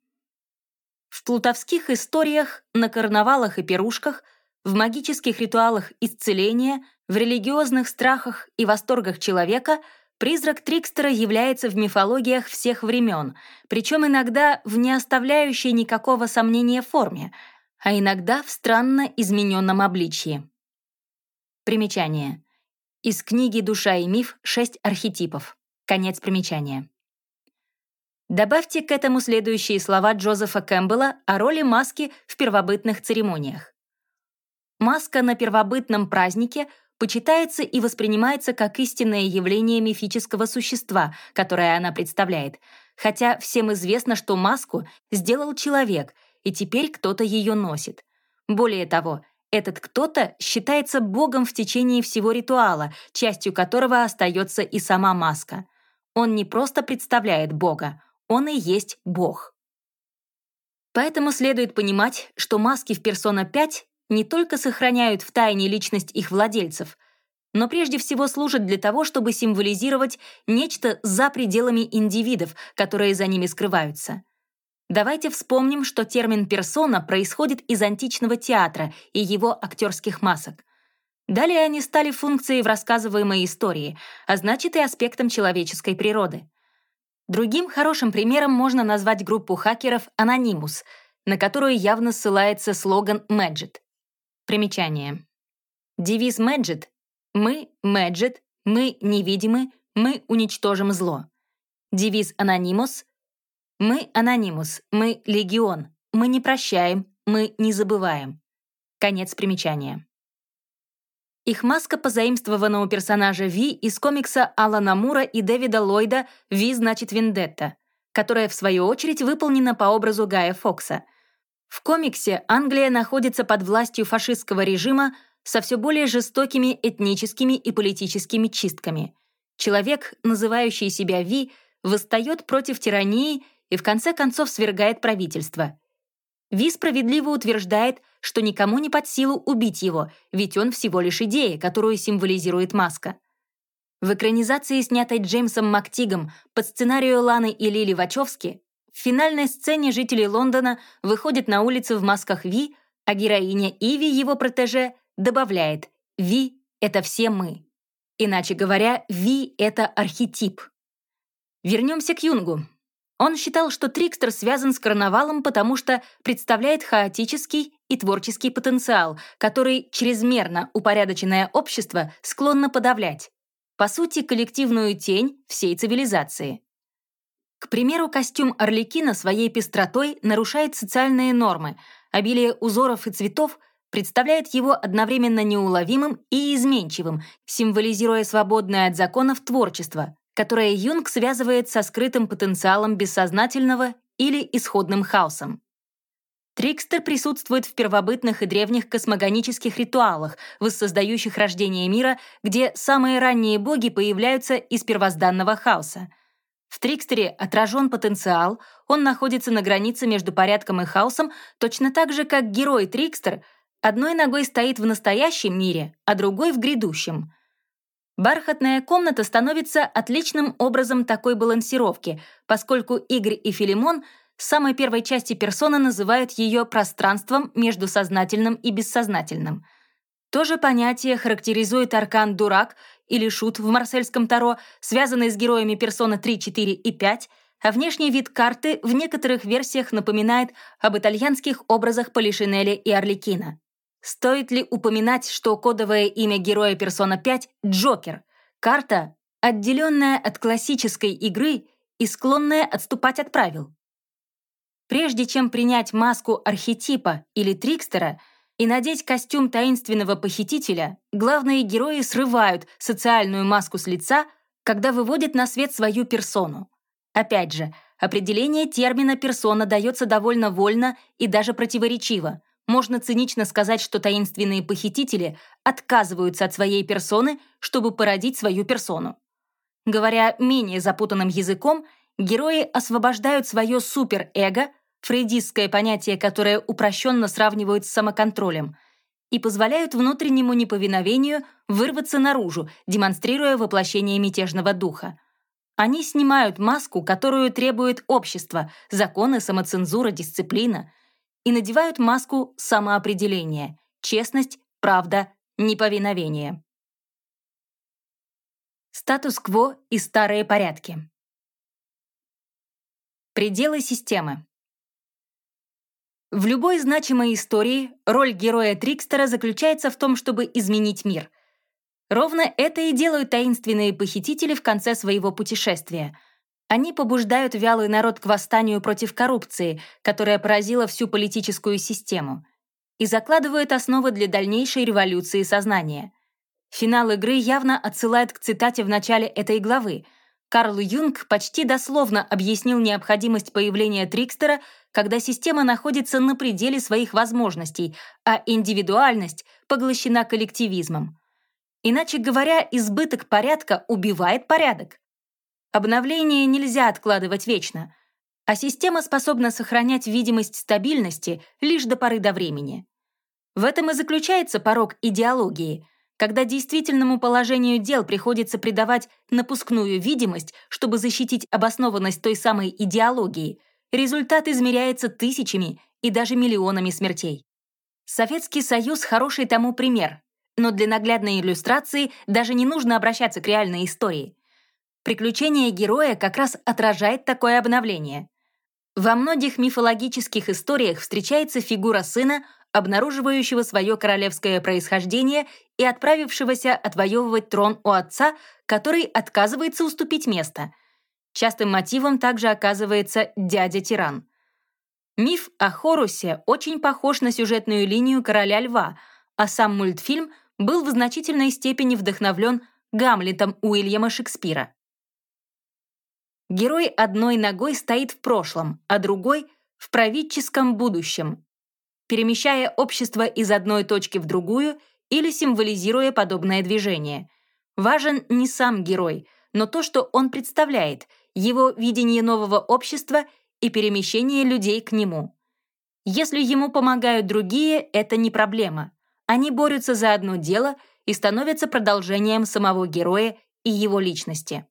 В плутовских историях, на карнавалах и пирушках, в магических ритуалах исцеления, в религиозных страхах и восторгах человека призрак Трикстера является в мифологиях всех времен, причем иногда в не оставляющей никакого сомнения форме, а иногда в странно измененном обличье. Примечание. Из книги «Душа и миф. Шесть архетипов». Конец примечания. Добавьте к этому следующие слова Джозефа Кэмпбелла о роли маски в первобытных церемониях. Маска на первобытном празднике почитается и воспринимается как истинное явление мифического существа, которое она представляет, хотя всем известно, что маску сделал человек, и теперь кто-то ее носит. Более того, этот кто-то считается богом в течение всего ритуала, частью которого остается и сама маска. Он не просто представляет бога, он и есть Бог. Поэтому следует понимать, что маски в Persona 5 не только сохраняют в тайне личность их владельцев, но прежде всего служат для того, чтобы символизировать нечто за пределами индивидов, которые за ними скрываются. Давайте вспомним, что термин «персона» происходит из античного театра и его актерских масок. Далее они стали функцией в рассказываемой истории, а значит и аспектом человеческой природы. Другим хорошим примером можно назвать группу хакеров Anonymous, на которую явно ссылается слоган Magit. Примечание. Девиз Magit «Мы — Magit, мы невидимы, мы уничтожим зло». Девиз Anonymous «Мы — Anonymous, мы — Легион, мы не прощаем, мы не забываем». Конец примечания. Их маска позаимствована у персонажа Ви из комикса Алана Мура и Дэвида Ллойда «Ви значит Вендетта», которая, в свою очередь, выполнена по образу Гая Фокса. В комиксе Англия находится под властью фашистского режима со все более жестокими этническими и политическими чистками. Человек, называющий себя Ви, восстает против тирании и в конце концов свергает правительство. Ви справедливо утверждает, что никому не под силу убить его, ведь он всего лишь идея, которую символизирует маска. В экранизации, снятой Джеймсом Мактигом под сценарию Ланы и Лили Вачовски, в финальной сцене жители Лондона выходят на улицу в масках Ви, а героиня Иви, его протеже, добавляет «Ви — это все мы». Иначе говоря, Ви — это архетип. Вернемся к Юнгу. Он считал, что Трикстер связан с карнавалом, потому что представляет хаотический и творческий потенциал, который чрезмерно упорядоченное общество склонно подавлять. По сути, коллективную тень всей цивилизации. К примеру, костюм Орликина своей пестротой нарушает социальные нормы, обилие узоров и цветов представляет его одновременно неуловимым и изменчивым, символизируя свободное от законов творчество, которое Юнг связывает со скрытым потенциалом бессознательного или исходным хаосом. Трикстер присутствует в первобытных и древних космогонических ритуалах, воссоздающих рождение мира, где самые ранние боги появляются из первозданного хаоса. В Трикстере отражен потенциал, он находится на границе между порядком и хаосом, точно так же, как герой Трикстер одной ногой стоит в настоящем мире, а другой в грядущем. Бархатная комната становится отличным образом такой балансировки, поскольку Игорь и Филимон с самой первой части персоны называют ее пространством между сознательным и бессознательным. То же понятие характеризует аркан «дурак» или «шут» в марсельском Таро, связанный с героями персона 3, 4 и 5, а внешний вид карты в некоторых версиях напоминает об итальянских образах Полишинеля и Орликина. Стоит ли упоминать, что кодовое имя героя Persona 5 — Джокер, карта, отделенная от классической игры и склонная отступать от правил? Прежде чем принять маску архетипа или трикстера и надеть костюм таинственного похитителя, главные герои срывают социальную маску с лица, когда выводят на свет свою персону. Опять же, определение термина «персона» дается довольно вольно и даже противоречиво. Можно цинично сказать, что таинственные похитители отказываются от своей персоны, чтобы породить свою персону. Говоря менее запутанным языком, герои освобождают свое суперэго, фрейдистское понятие, которое упрощенно сравнивают с самоконтролем, и позволяют внутреннему неповиновению вырваться наружу, демонстрируя воплощение мятежного духа. Они снимают маску, которую требует общество, законы, самоцензура, дисциплина, и надевают маску самоопределения, честность, правда, неповиновение. Статус-кво и старые порядки. Пределы системы. В любой значимой истории роль героя-трикстера заключается в том, чтобы изменить мир. Ровно это и делают таинственные похитители в конце своего путешествия. Они побуждают вялый народ к восстанию против коррупции, которая поразила всю политическую систему, и закладывают основы для дальнейшей революции сознания — Финал игры явно отсылает к цитате в начале этой главы. Карл Юнг почти дословно объяснил необходимость появления Трикстера, когда система находится на пределе своих возможностей, а индивидуальность поглощена коллективизмом. Иначе говоря, избыток порядка убивает порядок. Обновление нельзя откладывать вечно, а система способна сохранять видимость стабильности лишь до поры до времени. В этом и заключается порог идеологии — когда действительному положению дел приходится придавать напускную видимость, чтобы защитить обоснованность той самой идеологии, результат измеряется тысячами и даже миллионами смертей. Советский Союз — хороший тому пример, но для наглядной иллюстрации даже не нужно обращаться к реальной истории. Приключение героя как раз отражает такое обновление. Во многих мифологических историях встречается фигура сына, обнаруживающего свое королевское происхождение и отправившегося отвоевывать трон у отца, который отказывается уступить место. Частым мотивом также оказывается дядя-тиран. Миф о Хорусе очень похож на сюжетную линию «Короля льва», а сам мультфильм был в значительной степени вдохновлен Гамлетом Уильяма Шекспира. Герой одной ногой стоит в прошлом, а другой — в правительском будущем, перемещая общество из одной точки в другую или символизируя подобное движение. Важен не сам герой, но то, что он представляет, его видение нового общества и перемещение людей к нему. Если ему помогают другие, это не проблема. Они борются за одно дело и становятся продолжением самого героя и его личности.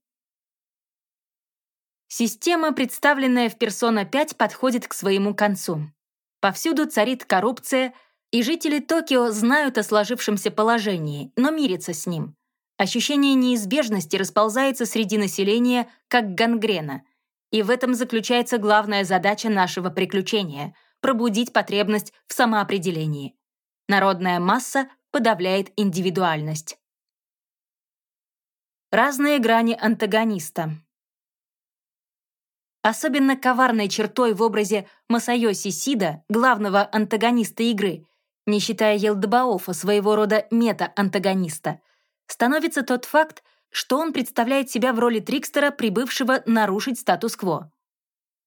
Система, представленная в Persona 5, подходит к своему концу. Повсюду царит коррупция, и жители Токио знают о сложившемся положении, но мирятся с ним. Ощущение неизбежности расползается среди населения, как гангрена. И в этом заключается главная задача нашего приключения — пробудить потребность в самоопределении. Народная масса подавляет индивидуальность. Разные грани антагониста. Особенно коварной чертой в образе Масайоси Сида, главного антагониста игры, не считая Елдебаофа, своего рода мета-антагониста, становится тот факт, что он представляет себя в роли Трикстера, прибывшего нарушить статус-кво.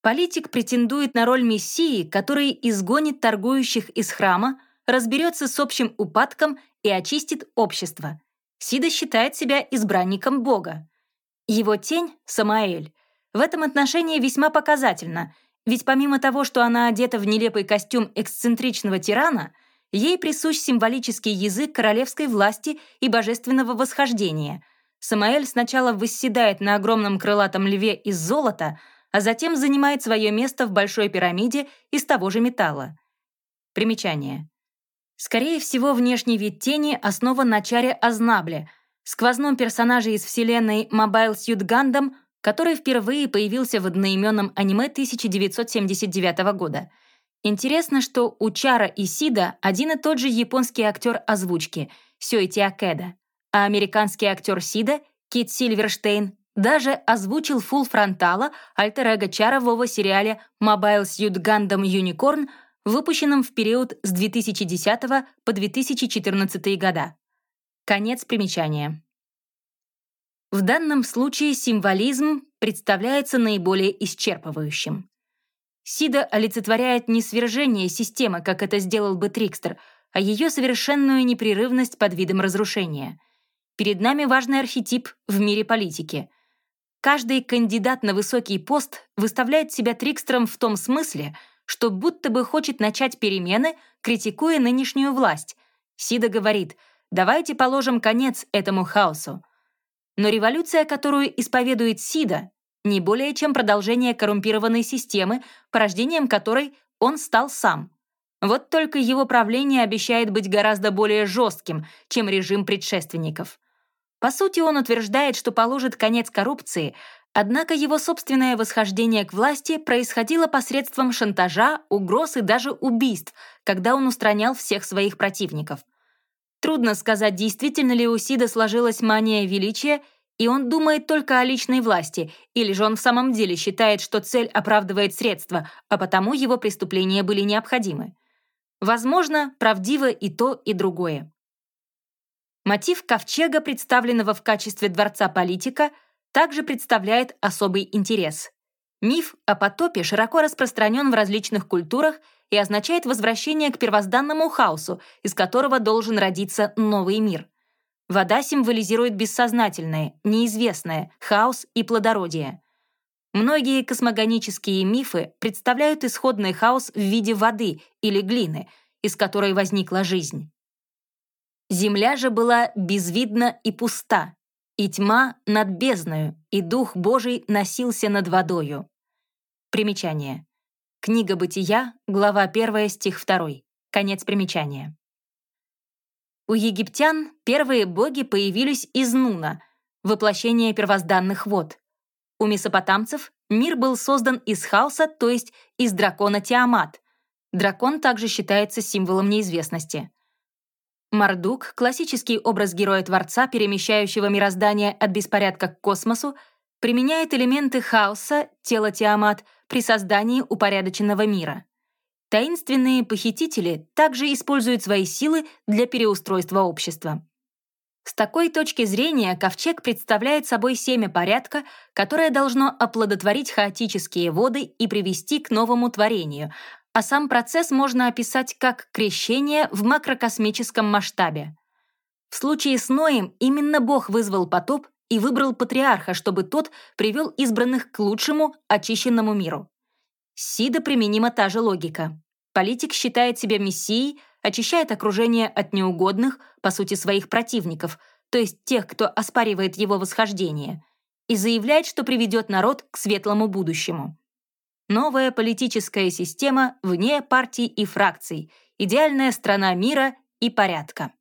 Политик претендует на роль мессии, который изгонит торгующих из храма, разберется с общим упадком и очистит общество. Сида считает себя избранником Бога. Его тень, Самаэль, в этом отношении весьма показательно, ведь помимо того, что она одета в нелепый костюм эксцентричного тирана, ей присущ символический язык королевской власти и божественного восхождения. Самаэль сначала восседает на огромном крылатом льве из золота, а затем занимает свое место в большой пирамиде из того же металла. Примечание. Скорее всего, внешний вид тени основан на чаре Азнабле, сквозном персонаже из вселенной Mobile Suit Gundam — который впервые появился в одноименном аниме 1979 года. Интересно, что у Чара и Сида один и тот же японский актер озвучки — Сёйти Акеда, а американский актер Сида, Кит Сильверштейн, даже озвучил фулл фронтала альтер-эго Чара в сериале Mobile Suit Gundam Unicorn, выпущенном в период с 2010 по 2014 года. Конец примечания. В данном случае символизм представляется наиболее исчерпывающим. Сида олицетворяет не свержение системы, как это сделал бы Трикстер, а ее совершенную непрерывность под видом разрушения. Перед нами важный архетип в мире политики. Каждый кандидат на высокий пост выставляет себя Трикстером в том смысле, что будто бы хочет начать перемены, критикуя нынешнюю власть. Сида говорит, давайте положим конец этому хаосу. Но революция, которую исповедует Сида, не более чем продолжение коррумпированной системы, порождением которой он стал сам. Вот только его правление обещает быть гораздо более жестким, чем режим предшественников. По сути, он утверждает, что положит конец коррупции, однако его собственное восхождение к власти происходило посредством шантажа, угроз и даже убийств, когда он устранял всех своих противников. Трудно сказать, действительно ли у Сида сложилась мания величия, и он думает только о личной власти, или же он в самом деле считает, что цель оправдывает средства, а потому его преступления были необходимы. Возможно, правдиво и то, и другое. Мотив ковчега, представленного в качестве дворца политика, также представляет особый интерес. Миф о потопе широко распространен в различных культурах и означает возвращение к первозданному хаосу, из которого должен родиться новый мир. Вода символизирует бессознательное, неизвестное, хаос и плодородие. Многие космогонические мифы представляют исходный хаос в виде воды или глины, из которой возникла жизнь. Земля же была безвидна и пуста, и тьма над бездною, и Дух Божий носился над водою. Примечание. Книга Бытия, глава 1, стих 2. Конец примечания. У египтян первые боги появились из Нуна, воплощение первозданных вод. У месопотамцев мир был создан из хаоса, то есть из дракона Тиамат. Дракон также считается символом неизвестности. Мардук, классический образ героя-творца, перемещающего мироздание от беспорядка к космосу, применяет элементы хаоса, тела Тиамат, при создании упорядоченного мира. Таинственные похитители также используют свои силы для переустройства общества. С такой точки зрения ковчег представляет собой семя порядка, которое должно оплодотворить хаотические воды и привести к новому творению, а сам процесс можно описать как крещение в макрокосмическом масштабе. В случае с Ноем именно Бог вызвал потоп и выбрал патриарха, чтобы тот привел избранных к лучшему, очищенному миру. Сида применима та же логика. Политик считает себя мессией, очищает окружение от неугодных, по сути, своих противников, то есть тех, кто оспаривает его восхождение, и заявляет, что приведет народ к светлому будущему. Новая политическая система вне партий и фракций, идеальная страна мира и порядка.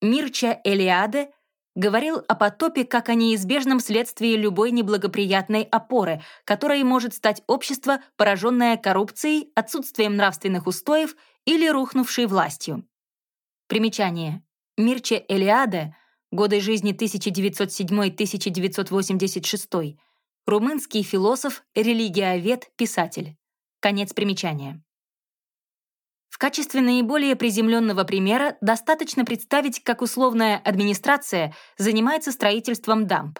Мирча Элиаде говорил о потопе как о неизбежном следствии любой неблагоприятной опоры, которой может стать общество, пораженное коррупцией, отсутствием нравственных устоев или рухнувшей властью. Примечание. Мирче Элиаде, годы жизни 1907-1986, румынский философ, религиовед, писатель. Конец примечания. В качестве наиболее приземленного примера достаточно представить, как условная администрация занимается строительством дамб.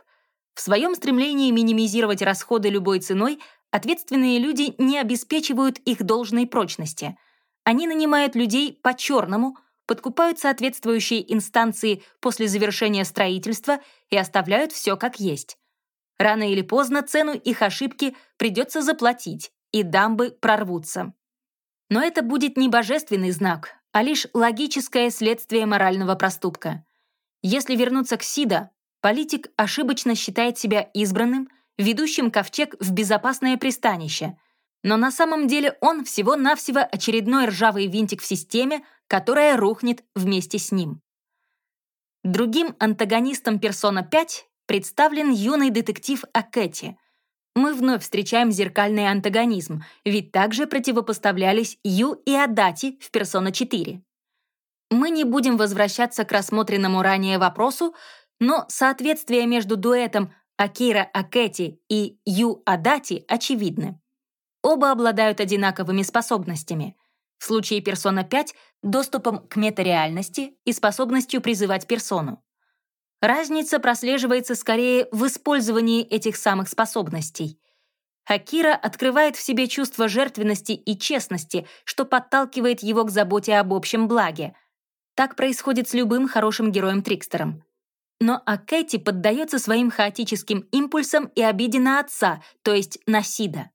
В своем стремлении минимизировать расходы любой ценой ответственные люди не обеспечивают их должной прочности. Они нанимают людей по-черному, подкупают соответствующие инстанции после завершения строительства и оставляют все как есть. Рано или поздно цену их ошибки придется заплатить, и дамбы прорвутся. Но это будет не божественный знак, а лишь логическое следствие морального проступка. Если вернуться к Сида, политик ошибочно считает себя избранным, ведущим ковчег в безопасное пристанище, но на самом деле он всего-навсего очередной ржавый винтик в системе, которая рухнет вместе с ним. Другим антагонистом персона 5 представлен юный детектив Акэти, мы вновь встречаем зеркальный антагонизм, ведь также противопоставлялись Ю и Адати в «Персона 4». Мы не будем возвращаться к рассмотренному ранее вопросу, но соответствие между дуэтом Акира Акэти и Ю Адати очевидны. Оба обладают одинаковыми способностями. В случае персона 5 — доступом к метареальности и способностью призывать персону. Разница прослеживается скорее в использовании этих самых способностей. Акира открывает в себе чувство жертвенности и честности, что подталкивает его к заботе об общем благе. Так происходит с любым хорошим героем-трикстером. Но Акэти поддается своим хаотическим импульсам и обиде на отца, то есть на Сида.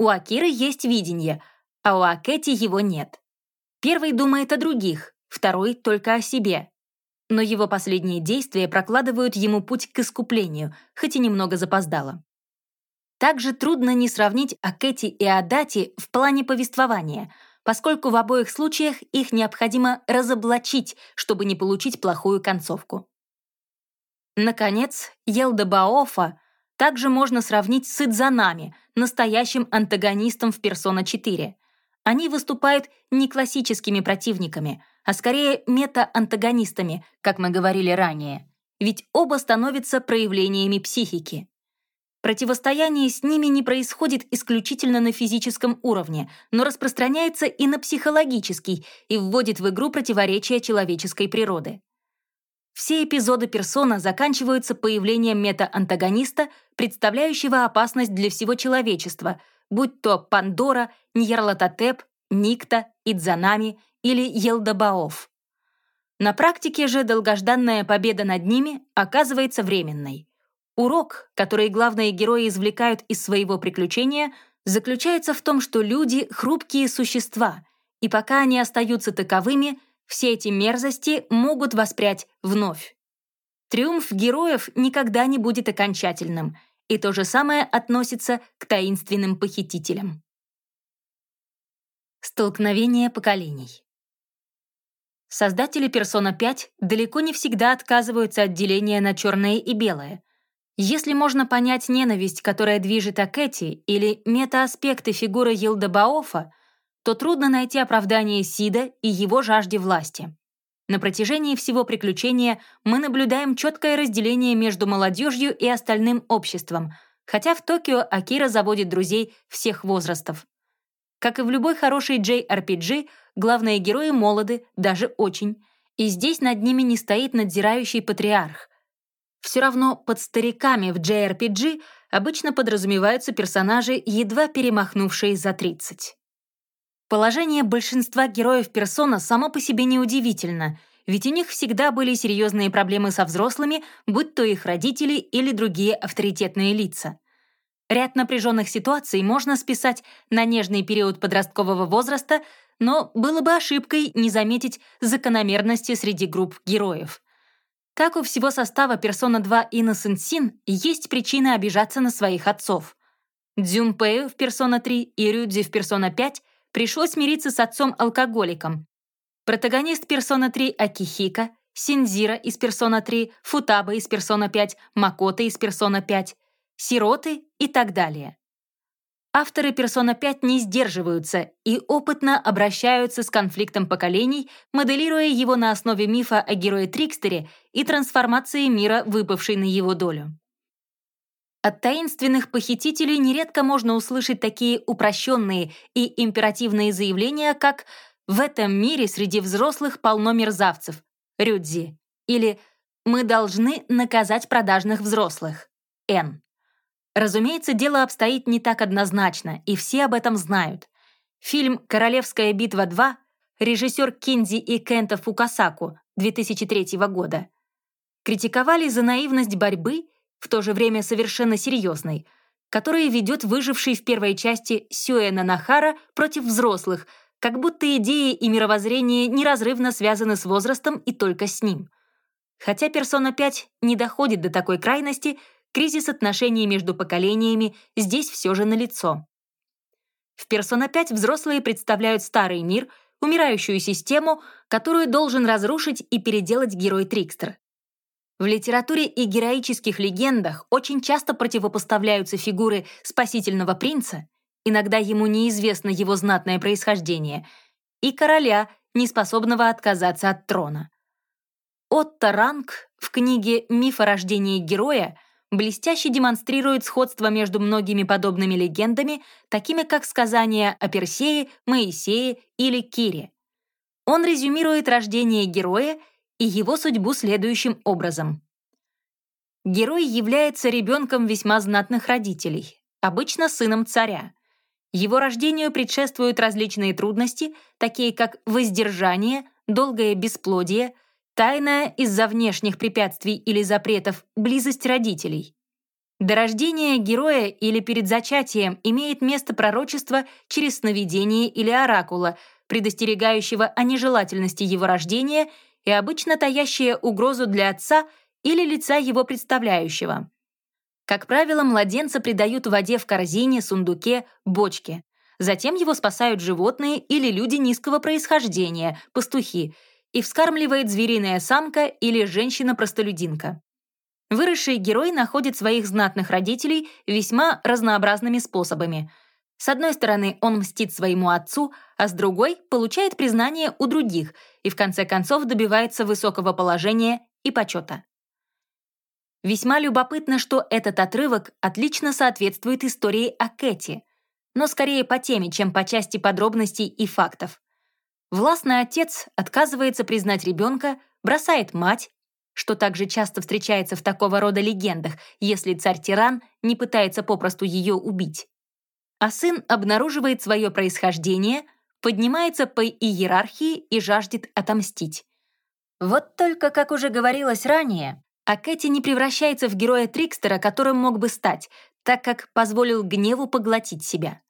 У Акиры есть видение, а у Акэти его нет. Первый думает о других, второй — только о себе. Но его последние действия прокладывают ему путь к искуплению, хоть и немного запоздало. Также трудно не сравнить Акэти и Адати в плане повествования, поскольку в обоих случаях их необходимо разоблачить, чтобы не получить плохую концовку. Наконец, Елда Баофа также можно сравнить с Идзанами, настоящим антагонистом в «Персона 4». Они выступают не классическими противниками, а скорее мета-антагонистами, как мы говорили ранее, ведь оба становятся проявлениями психики. Противостояние с ними не происходит исключительно на физическом уровне, но распространяется и на психологический и вводит в игру противоречия человеческой природы. Все эпизоды персона заканчиваются появлением мета-антагониста, представляющего опасность для всего человечества, будь то Пандора, Ньерлатотеп, Никта, Идзанами или Елдабаоф. На практике же долгожданная победа над ними оказывается временной. Урок, который главные герои извлекают из своего приключения, заключается в том, что люди — хрупкие существа, и пока они остаются таковыми, все эти мерзости могут воспрять вновь. Триумф героев никогда не будет окончательным, и то же самое относится к таинственным похитителям. Столкновение поколений Создатели Persona 5 далеко не всегда отказываются от деления на черное и белое — если можно понять ненависть, которая движет Акэти, или метааспекты фигуры Йилда Баофа, то трудно найти оправдание Сида и его жажде власти. На протяжении всего приключения мы наблюдаем четкое разделение между молодежью и остальным обществом, хотя в Токио Акира заводит друзей всех возрастов. Как и в любой хорошей JRPG, главные герои молоды, даже очень, и здесь над ними не стоит надзирающий патриарх, все равно под стариками в JRPG обычно подразумеваются персонажи, едва перемахнувшие за 30. Положение большинства героев персона само по себе неудивительно, ведь у них всегда были серьезные проблемы со взрослыми, будь то их родители или другие авторитетные лица. Ряд напряженных ситуаций можно списать на нежный период подросткового возраста, но было бы ошибкой не заметить закономерности среди групп героев. Так у всего состава Persona 2 Innocent Sin есть причины обижаться на своих отцов. Дзюмпею в Persona 3 и Рюдзи в Persona 5 пришлось смириться с отцом-алкоголиком. Протагонист Persona 3 Акихика, Синзира из Persona 3, Футаба из Persona 5, Макота из Persona 5, сироты и так далее. Авторы Persona 5 не сдерживаются и опытно обращаются с конфликтом поколений, моделируя его на основе мифа о герое-трикстере и трансформации мира, выпавшей на его долю. От таинственных похитителей нередко можно услышать такие упрощенные и императивные заявления, как «в этом мире среди взрослых полно мерзавцев» Рюдзи или «мы должны наказать продажных взрослых» Н. Разумеется, дело обстоит не так однозначно, и все об этом знают. Фильм «Королевская битва 2» режиссер Кинзи и Кента Фукасаку 2003 года критиковали за наивность борьбы, в то же время совершенно серьезной, которая ведет выживший в первой части Сюэна Нахара против взрослых, как будто идеи и мировоззрение неразрывно связаны с возрастом и только с ним. Хотя «Персона 5» не доходит до такой крайности, кризис отношений между поколениями здесь все же налицо. В «Персона 5» взрослые представляют старый мир, умирающую систему, которую должен разрушить и переделать герой Трикстер. В литературе и героических легендах очень часто противопоставляются фигуры спасительного принца, иногда ему неизвестно его знатное происхождение, и короля, неспособного отказаться от трона. Отто Ранг в книге «Миф о рождении героя» блестяще демонстрирует сходство между многими подобными легендами, такими как сказания о Персее, Моисее или Кире. Он резюмирует рождение героя и его судьбу следующим образом. Герой является ребенком весьма знатных родителей. обычно сыном царя. Его рождению предшествуют различные трудности, такие как воздержание, долгое бесплодие, тайная из-за внешних препятствий или запретов близость родителей. До рождения героя или перед зачатием имеет место пророчество через сновидение или оракула, предостерегающего о нежелательности его рождения и обычно таящее угрозу для отца или лица его представляющего. Как правило, младенца придают воде в корзине, сундуке, бочке. Затем его спасают животные или люди низкого происхождения, пастухи, и вскармливает звериная самка или женщина-простолюдинка. Выросший герой находит своих знатных родителей весьма разнообразными способами. С одной стороны, он мстит своему отцу, а с другой — получает признание у других и в конце концов добивается высокого положения и почета. Весьма любопытно, что этот отрывок отлично соответствует истории о Кэти, но скорее по теме, чем по части подробностей и фактов. Властный отец отказывается признать ребенка, бросает мать, что также часто встречается в такого рода легендах, если царь-тиран не пытается попросту ее убить. А сын обнаруживает свое происхождение, поднимается по иерархии и жаждет отомстить. Вот только, как уже говорилось ранее, а Кэти не превращается в героя Трикстера, которым мог бы стать, так как позволил гневу поглотить себя.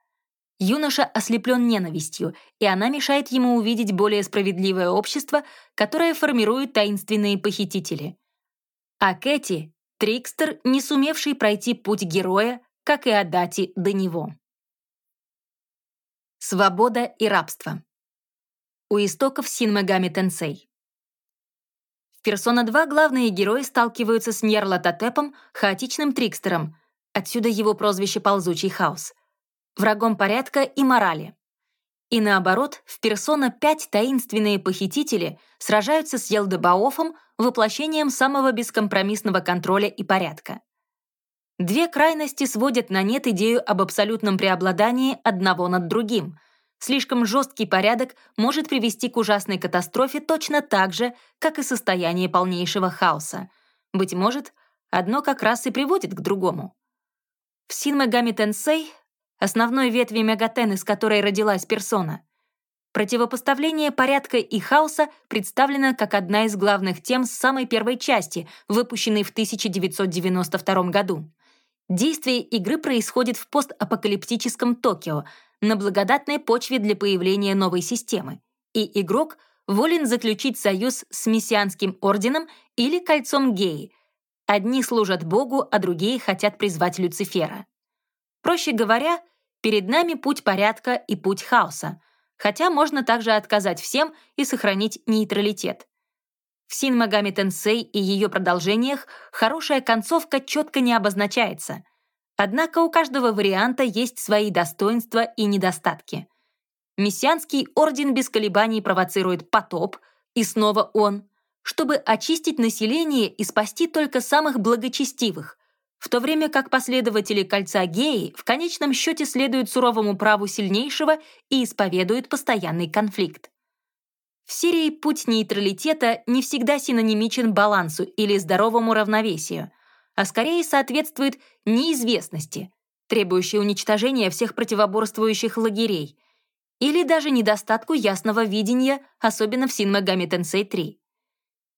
Юноша ослеплен ненавистью, и она мешает ему увидеть более справедливое общество, которое формируют таинственные похитители. А Кэти — Трикстер, не сумевший пройти путь героя, как и Адати до него. Свобода и рабство. У истоков Син Мегами Тенсей. Персона 2 главные герои сталкиваются с Ньярлатотепом, хаотичным трикстером, отсюда его прозвище «Ползучий хаос», врагом порядка и морали. И наоборот, в Персона 5 таинственные похитители сражаются с Елдебаофом, воплощением самого бескомпромиссного контроля и порядка. Две крайности сводят на нет идею об абсолютном преобладании одного над другим — Слишком жесткий порядок может привести к ужасной катастрофе точно так же, как и состояние полнейшего хаоса. Быть может, одно как раз и приводит к другому. В Синмагами Тенсей, основной ветви Мегатен, из которой родилась персона, противопоставление порядка и хаоса представлено как одна из главных тем с самой первой части, выпущенной в 1992 году. Действие игры происходит в постапокалиптическом Токио, на благодатной почве для появления новой системы, и игрок волен заключить союз с мессианским орденом или кольцом геи. Одни служат Богу, а другие хотят призвать Люцифера. Проще говоря, перед нами путь порядка и путь хаоса, хотя можно также отказать всем и сохранить нейтралитет. В Син Магами Тенсей и ее продолжениях хорошая концовка четко не обозначается. Однако у каждого варианта есть свои достоинства и недостатки. Мессианский орден без колебаний провоцирует потоп, и снова он, чтобы очистить население и спасти только самых благочестивых, в то время как последователи кольца геи в конечном счете следуют суровому праву сильнейшего и исповедуют постоянный конфликт. В серии «Путь нейтралитета» не всегда синонимичен балансу или здоровому равновесию — а скорее соответствует неизвестности, требующей уничтожения всех противоборствующих лагерей, или даже недостатку ясного видения, особенно в Син Мегами Тенсей 3.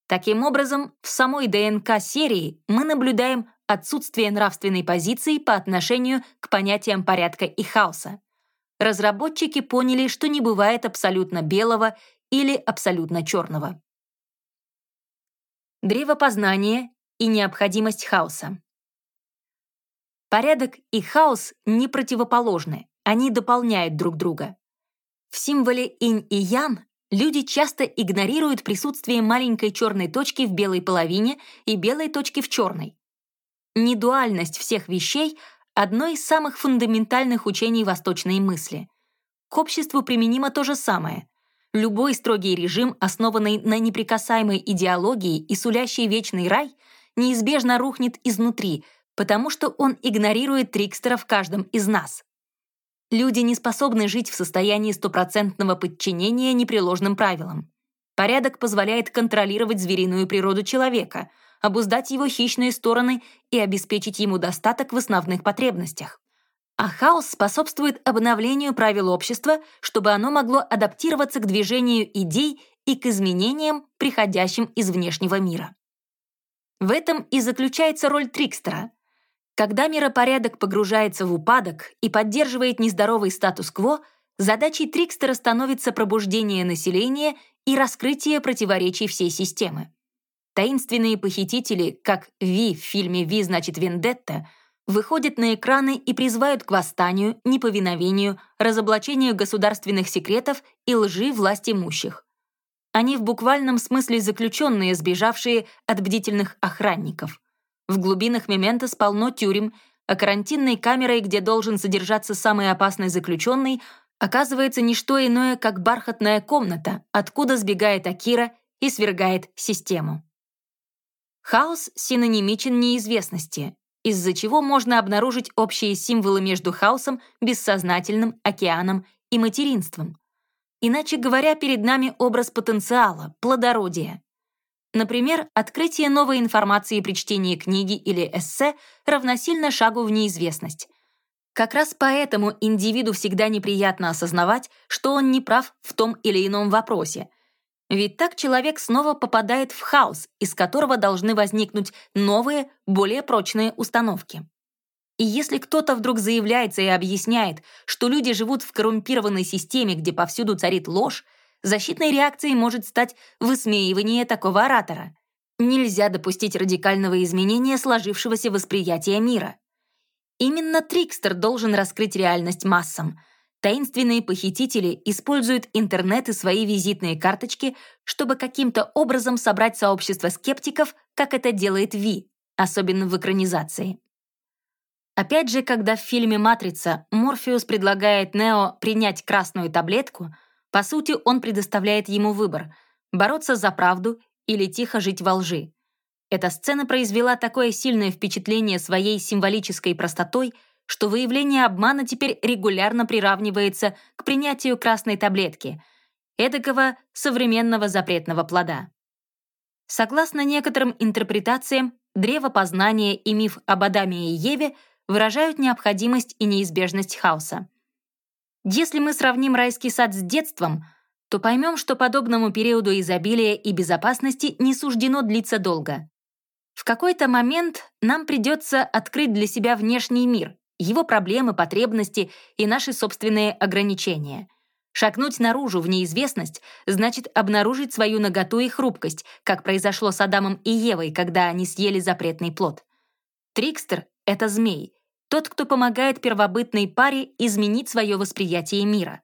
Таким образом, в самой ДНК серии мы наблюдаем отсутствие нравственной позиции по отношению к понятиям порядка и хаоса. Разработчики поняли, что не бывает абсолютно белого или абсолютно черного. Древо познания и необходимость хаоса. Порядок и хаос не противоположны, они дополняют друг друга. В символе инь и ян люди часто игнорируют присутствие маленькой черной точки в белой половине и белой точки в черной. Недуальность всех вещей — одно из самых фундаментальных учений восточной мысли. К обществу применимо то же самое. Любой строгий режим, основанный на неприкасаемой идеологии и сулящий вечный рай, неизбежно рухнет изнутри, потому что он игнорирует трикстера в каждом из нас. Люди не способны жить в состоянии стопроцентного подчинения непреложным правилам. Порядок позволяет контролировать звериную природу человека, обуздать его хищные стороны и обеспечить ему достаток в основных потребностях. А хаос способствует обновлению правил общества, чтобы оно могло адаптироваться к движению идей и к изменениям, приходящим из внешнего мира. В этом и заключается роль трикстера. Когда миропорядок погружается в упадок и поддерживает нездоровый статус-кво, задачей трикстера становится пробуждение населения и раскрытие противоречий всей системы. Таинственные похитители, как Ви в фильме «Ви значит Вендетта», выходят на экраны и призывают к восстанию, неповиновению, разоблачению государственных секретов и лжи власть имущих. Они в буквальном смысле заключенные, сбежавшие от бдительных охранников. В глубинах Мементос полно тюрем, а карантинной камерой, где должен содержаться самый опасный заключенный, оказывается не что иное, как бархатная комната, откуда сбегает Акира и свергает систему. Хаос синонимичен неизвестности, из-за чего можно обнаружить общие символы между хаосом, бессознательным, океаном и материнством. Иначе говоря, перед нами образ потенциала, плодородия. Например, открытие новой информации при чтении книги или эссе равносильно шагу в неизвестность. Как раз поэтому индивиду всегда неприятно осознавать, что он не прав в том или ином вопросе, ведь так человек снова попадает в хаос, из которого должны возникнуть новые, более прочные установки. И если кто-то вдруг заявляется и объясняет, что люди живут в коррумпированной системе, где повсюду царит ложь, защитной реакцией может стать высмеивание такого оратора. Нельзя допустить радикального изменения сложившегося восприятия мира. Именно Трикстер должен раскрыть реальность массам — Таинственные похитители используют интернет и свои визитные карточки, чтобы каким-то образом собрать сообщество скептиков, как это делает Ви, особенно в экранизации. Опять же, когда в фильме «Матрица» Морфеус предлагает Нео принять красную таблетку, по сути, он предоставляет ему выбор — бороться за правду или тихо жить во лжи. Эта сцена произвела такое сильное впечатление своей символической простотой — что выявление обмана теперь регулярно приравнивается к принятию красной таблетки, эдакого современного запретного плода. Согласно некоторым интерпретациям, древо познания и миф об Адаме и Еве выражают необходимость и неизбежность хаоса. Если мы сравним райский сад с детством, то поймем, что подобному периоду изобилия и безопасности не суждено длиться долго. В какой-то момент нам придется открыть для себя внешний мир, его проблемы, потребности и наши собственные ограничения. Шагнуть наружу в неизвестность значит обнаружить свою наготу и хрупкость, как произошло с Адамом и Евой, когда они съели запретный плод. Трикстер — это змей, тот, кто помогает первобытной паре изменить свое восприятие мира.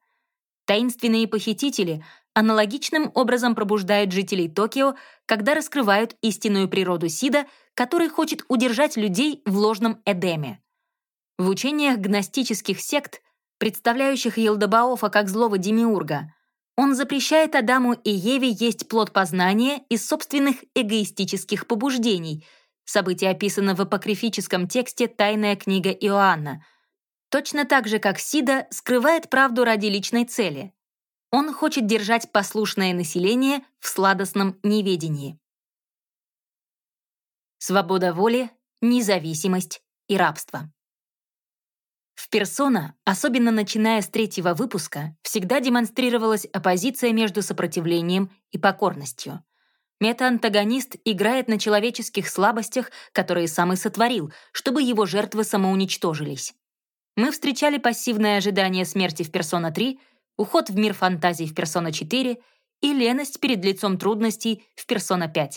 Таинственные похитители аналогичным образом пробуждают жителей Токио, когда раскрывают истинную природу Сида, который хочет удержать людей в ложном Эдеме. В учениях гностических сект, представляющих Елдобаофа как злого демиурга, он запрещает Адаму и Еве есть плод познания из собственных эгоистических побуждений. Событие описано в апокрифическом тексте «Тайная книга Иоанна». Точно так же, как Сида скрывает правду ради личной цели. Он хочет держать послушное население в сладостном неведении. Свобода воли, независимость и рабство. В «Персона», особенно начиная с третьего выпуска, всегда демонстрировалась оппозиция между сопротивлением и покорностью. Метаантагонист играет на человеческих слабостях, которые сам и сотворил, чтобы его жертвы самоуничтожились. Мы встречали пассивное ожидание смерти в «Персона 3», уход в мир фантазий в «Персона 4» и леность перед лицом трудностей в «Персона 5».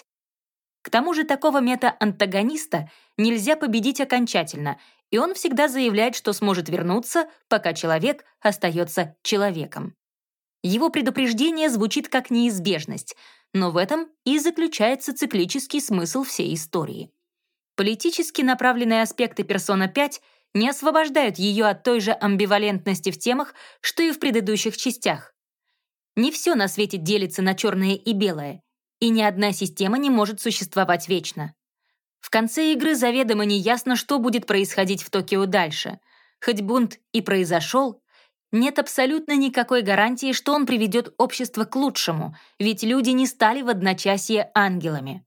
К тому же такого мета-антагониста нельзя победить окончательно, и он всегда заявляет, что сможет вернуться, пока человек остается человеком. Его предупреждение звучит как неизбежность, но в этом и заключается циклический смысл всей истории. Политически направленные аспекты «Персона 5» не освобождают ее от той же амбивалентности в темах, что и в предыдущих частях. Не все на свете делится на черное и белое, и ни одна система не может существовать вечно. В конце игры заведомо не ясно, что будет происходить в Токио дальше. Хоть бунт и произошел, нет абсолютно никакой гарантии, что он приведет общество к лучшему, ведь люди не стали в одночасье ангелами.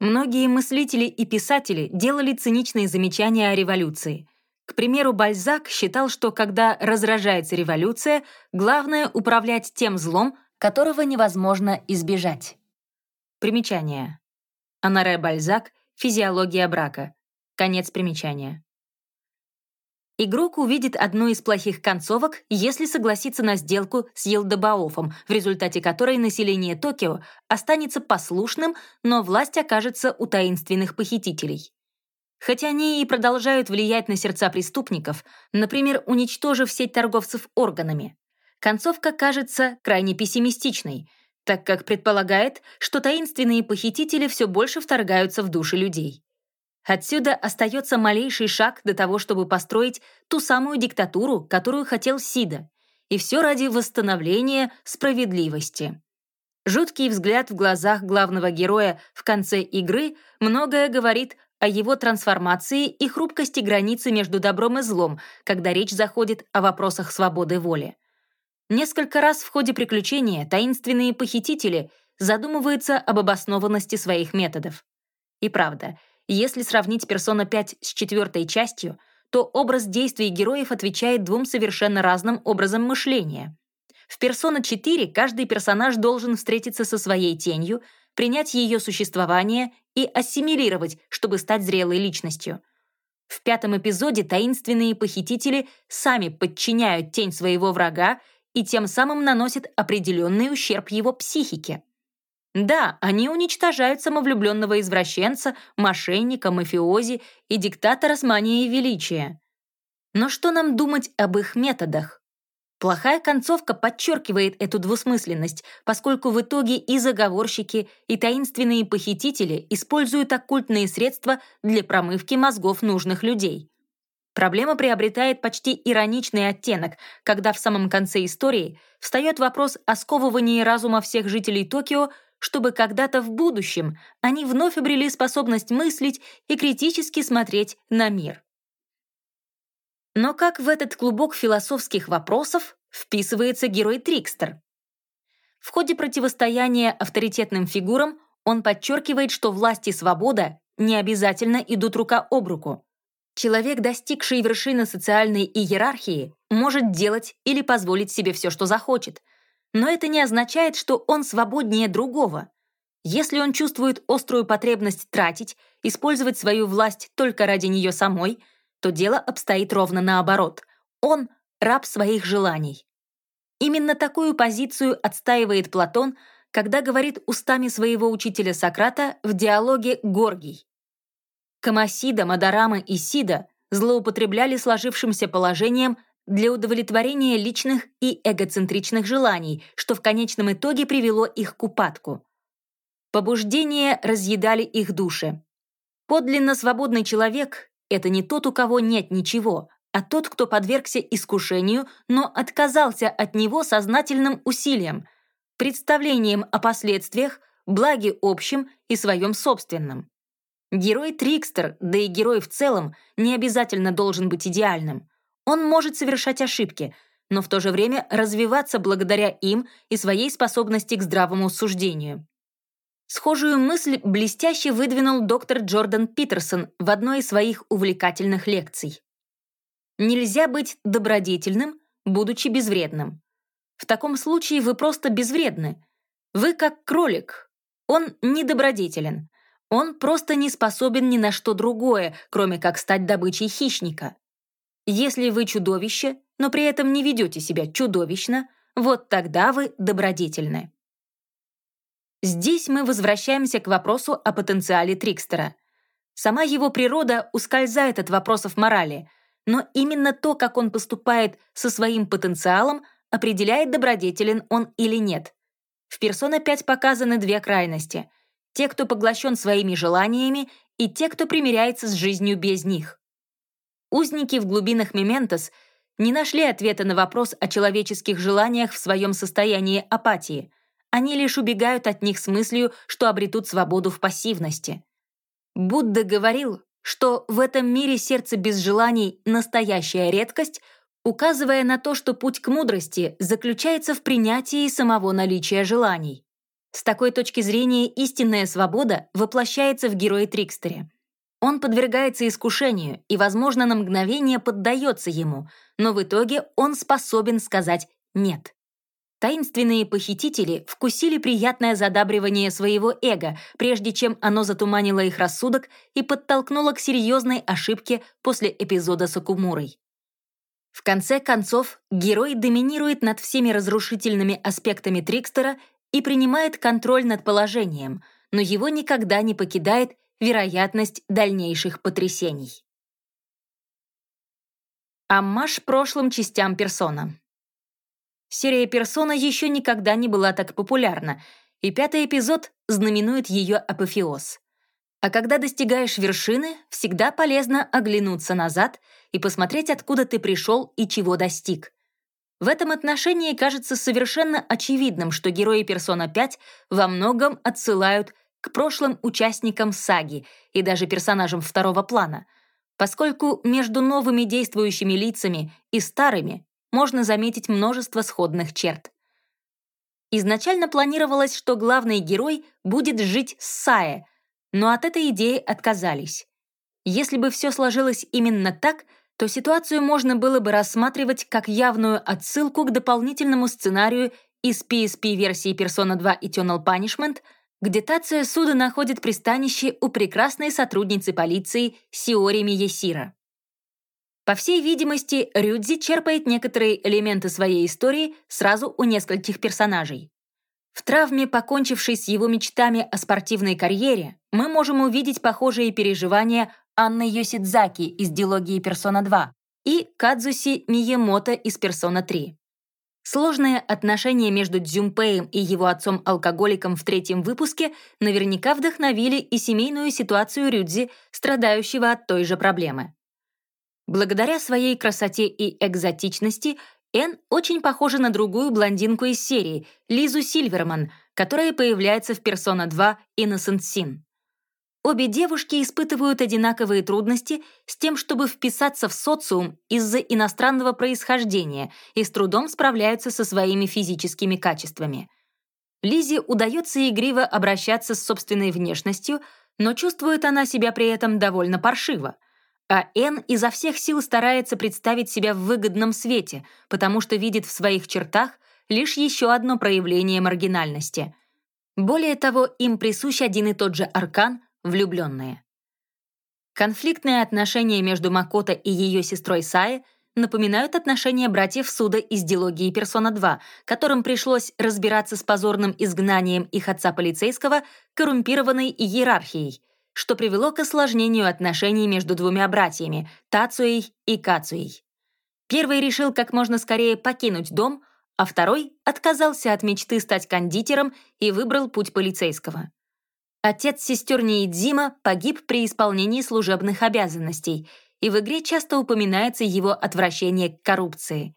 Многие мыслители и писатели делали циничные замечания о революции. К примеру, Бальзак считал, что когда разражается революция, главное — управлять тем злом, которого невозможно избежать. Примечание. Анаре Бальзак «Физиология брака». Конец примечания. Игрок увидит одну из плохих концовок, если согласится на сделку с Елдебаофом, в результате которой население Токио останется послушным, но власть окажется у таинственных похитителей. Хотя они и продолжают влиять на сердца преступников, например, уничтожив сеть торговцев органами. Концовка кажется крайне пессимистичной, так как предполагает, что таинственные похитители все больше вторгаются в души людей. Отсюда остается малейший шаг до того, чтобы построить ту самую диктатуру, которую хотел Сида, и все ради восстановления справедливости. Жуткий взгляд в глазах главного героя в конце игры многое говорит о его трансформации и хрупкости границы между добром и злом, когда речь заходит о вопросах свободы воли. Несколько раз в ходе приключения таинственные похитители задумываются об обоснованности своих методов. И правда, если сравнить «Персона 5» с четвертой частью, то образ действий героев отвечает двум совершенно разным образам мышления. В «Персона 4» каждый персонаж должен встретиться со своей тенью, принять ее существование и ассимилировать, чтобы стать зрелой личностью. В пятом эпизоде таинственные похитители сами подчиняют тень своего врага и тем самым наносят определенный ущерб его психике. Да, они уничтожают самовлюбленного извращенца, мошенника, мафиози и диктатора с манией величия. Но что нам думать об их методах? Плохая концовка подчеркивает эту двусмысленность, поскольку в итоге и заговорщики, и таинственные похитители используют оккультные средства для промывки мозгов нужных людей. Проблема приобретает почти ироничный оттенок, когда в самом конце истории встает вопрос о сковывании разума всех жителей Токио, чтобы когда-то в будущем они вновь обрели способность мыслить и критически смотреть на мир. Но как в этот клубок философских вопросов вписывается герой Трикстер? В ходе противостояния авторитетным фигурам он подчеркивает, что власть и свобода не обязательно идут рука об руку. Человек, достигший вершины социальной иерархии, может делать или позволить себе все, что захочет. Но это не означает, что он свободнее другого. Если он чувствует острую потребность тратить, использовать свою власть только ради нее самой — то дело обстоит ровно наоборот. Он — раб своих желаний. Именно такую позицию отстаивает Платон, когда говорит устами своего учителя Сократа в диалоге «Горгий». Камасида, Мадарама и Сида злоупотребляли сложившимся положением для удовлетворения личных и эгоцентричных желаний, что в конечном итоге привело их к упадку. Побуждения разъедали их души. Подлинно свободный человек это не тот, у кого нет ничего, а тот, кто подвергся искушению, но отказался от него сознательным усилием, представлением о последствиях, благе общем и своем собственном. Герой Трикстер, да и герой в целом, не обязательно должен быть идеальным. Он может совершать ошибки, но в то же время развиваться благодаря им и своей способности к здравому суждению. Схожую мысль блестяще выдвинул доктор Джордан Питерсон в одной из своих увлекательных лекций. Нельзя быть добродетельным, будучи безвредным. В таком случае вы просто безвредны. Вы как кролик. Он недобродетелен. Он просто не способен ни на что другое, кроме как стать добычей хищника. Если вы чудовище, но при этом не ведете себя чудовищно, вот тогда вы добродетельны. Здесь мы возвращаемся к вопросу о потенциале Трикстера. Сама его природа ускользает от вопросов морали, но именно то, как он поступает со своим потенциалом, определяет, добродетелен он или нет. В «Персона 5» показаны две крайности — те, кто поглощен своими желаниями, и те, кто примиряется с жизнью без них. Узники в глубинах Мементос не нашли ответа на вопрос о человеческих желаниях в своем состоянии апатии — они лишь убегают от них с мыслью, что обретут свободу в пассивности. Будда говорил, что в этом мире сердце без желаний — настоящая редкость, указывая на то, что путь к мудрости заключается в принятии самого наличия желаний. С такой точки зрения истинная свобода воплощается в герое Трикстере. Он подвергается искушению и, возможно, на мгновение поддается ему, но в итоге он способен сказать «нет». Таинственные похитители вкусили приятное задабривание своего эго, прежде чем оно затуманило их рассудок и подтолкнуло к серьезной ошибке после эпизода с Акумурой. В конце концов, герой доминирует над всеми разрушительными аспектами Трикстера и принимает контроль над положением, но его никогда не покидает вероятность дальнейших потрясений. Аммаж прошлым частям персона. Серия «Персона» еще никогда не была так популярна, и пятый эпизод знаменует ее апофеоз. А когда достигаешь вершины, всегда полезно оглянуться назад и посмотреть, откуда ты пришел и чего достиг. В этом отношении кажется совершенно очевидным, что герои «Персона 5» во многом отсылают к прошлым участникам саги и даже персонажам второго плана, поскольку между новыми действующими лицами и старыми можно заметить множество сходных черт. Изначально планировалось, что главный герой будет жить с Сае, но от этой идеи отказались. Если бы все сложилось именно так, то ситуацию можно было бы рассматривать как явную отсылку к дополнительному сценарию из PSP-версии Persona 2 Eternal Punishment, где Тация Суда находит пристанище у прекрасной сотрудницы полиции Сиори Миясира. По всей видимости, Рюдзи черпает некоторые элементы своей истории сразу у нескольких персонажей. В травме, покончившей с его мечтами о спортивной карьере, мы можем увидеть похожие переживания Анны Йосидзаки из дилогии «Персона 2» и Кадзуси Миемото из «Персона 3». Сложные отношения между Дзюмпеем и его отцом-алкоголиком в третьем выпуске наверняка вдохновили и семейную ситуацию Рюдзи, страдающего от той же проблемы. Благодаря своей красоте и экзотичности Энн очень похожа на другую блондинку из серии, Лизу Сильверман, которая появляется в «Персона 2» Innocent Sin. Обе девушки испытывают одинаковые трудности с тем, чтобы вписаться в социум из-за иностранного происхождения и с трудом справляются со своими физическими качествами. Лизе удается игриво обращаться с собственной внешностью, но чувствует она себя при этом довольно паршиво — а Н изо всех сил старается представить себя в выгодном свете, потому что видит в своих чертах лишь еще одно проявление маргинальности. Более того, им присущ один и тот же аркан — влюбленные. Конфликтные отношения между Макото и ее сестрой Саи напоминают отношения братьев Суда из дилогии «Персона 2», которым пришлось разбираться с позорным изгнанием их отца полицейского коррумпированной иерархией — что привело к осложнению отношений между двумя братьями, Тацуей и Кацуей. Первый решил как можно скорее покинуть дом, а второй отказался от мечты стать кондитером и выбрал путь полицейского. Отец сестер Ниидзима погиб при исполнении служебных обязанностей, и в игре часто упоминается его отвращение к коррупции.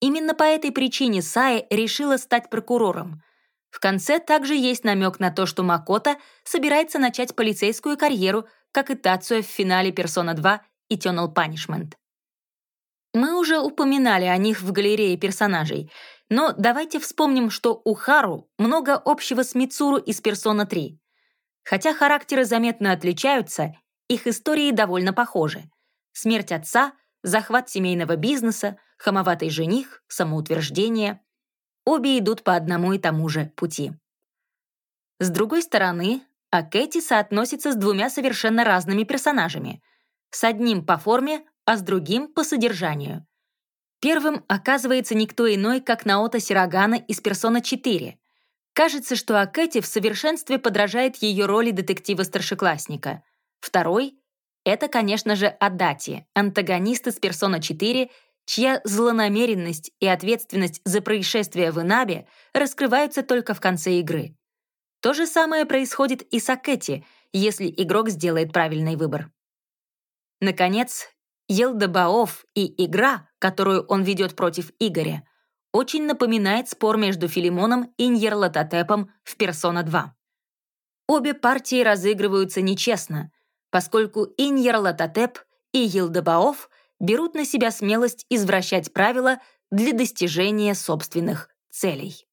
Именно по этой причине Саи решила стать прокурором. В конце также есть намек на то, что Макота собирается начать полицейскую карьеру, как и Тацуя в финале «Персона 2» Eternal Punishment. Мы уже упоминали о них в галерее персонажей, но давайте вспомним, что у Хару много общего с Мицуру из «Персона 3». Хотя характеры заметно отличаются, их истории довольно похожи. Смерть отца, захват семейного бизнеса, хамоватый жених, самоутверждение — обе идут по одному и тому же пути. С другой стороны, а Кэти соотносится с двумя совершенно разными персонажами. С одним по форме, а с другим по содержанию. Первым оказывается никто иной, как Наото Сирогана из «Персона 4». Кажется, что Акэти в совершенстве подражает ее роли детектива-старшеклассника. Второй — это, конечно же, Адати, антагонист из «Персона 4» чья злонамеренность и ответственность за происшествие в Инабе раскрываются только в конце игры. То же самое происходит и с Акэти, если игрок сделает правильный выбор. Наконец, Елдебаов и игра, которую он ведет против Игоря, очень напоминает спор между Филимоном и Ньерлатотепом в «Персона 2». Обе партии разыгрываются нечестно, поскольку и Ньерлатотеп, и Елдебаов берут на себя смелость извращать правила для достижения собственных целей.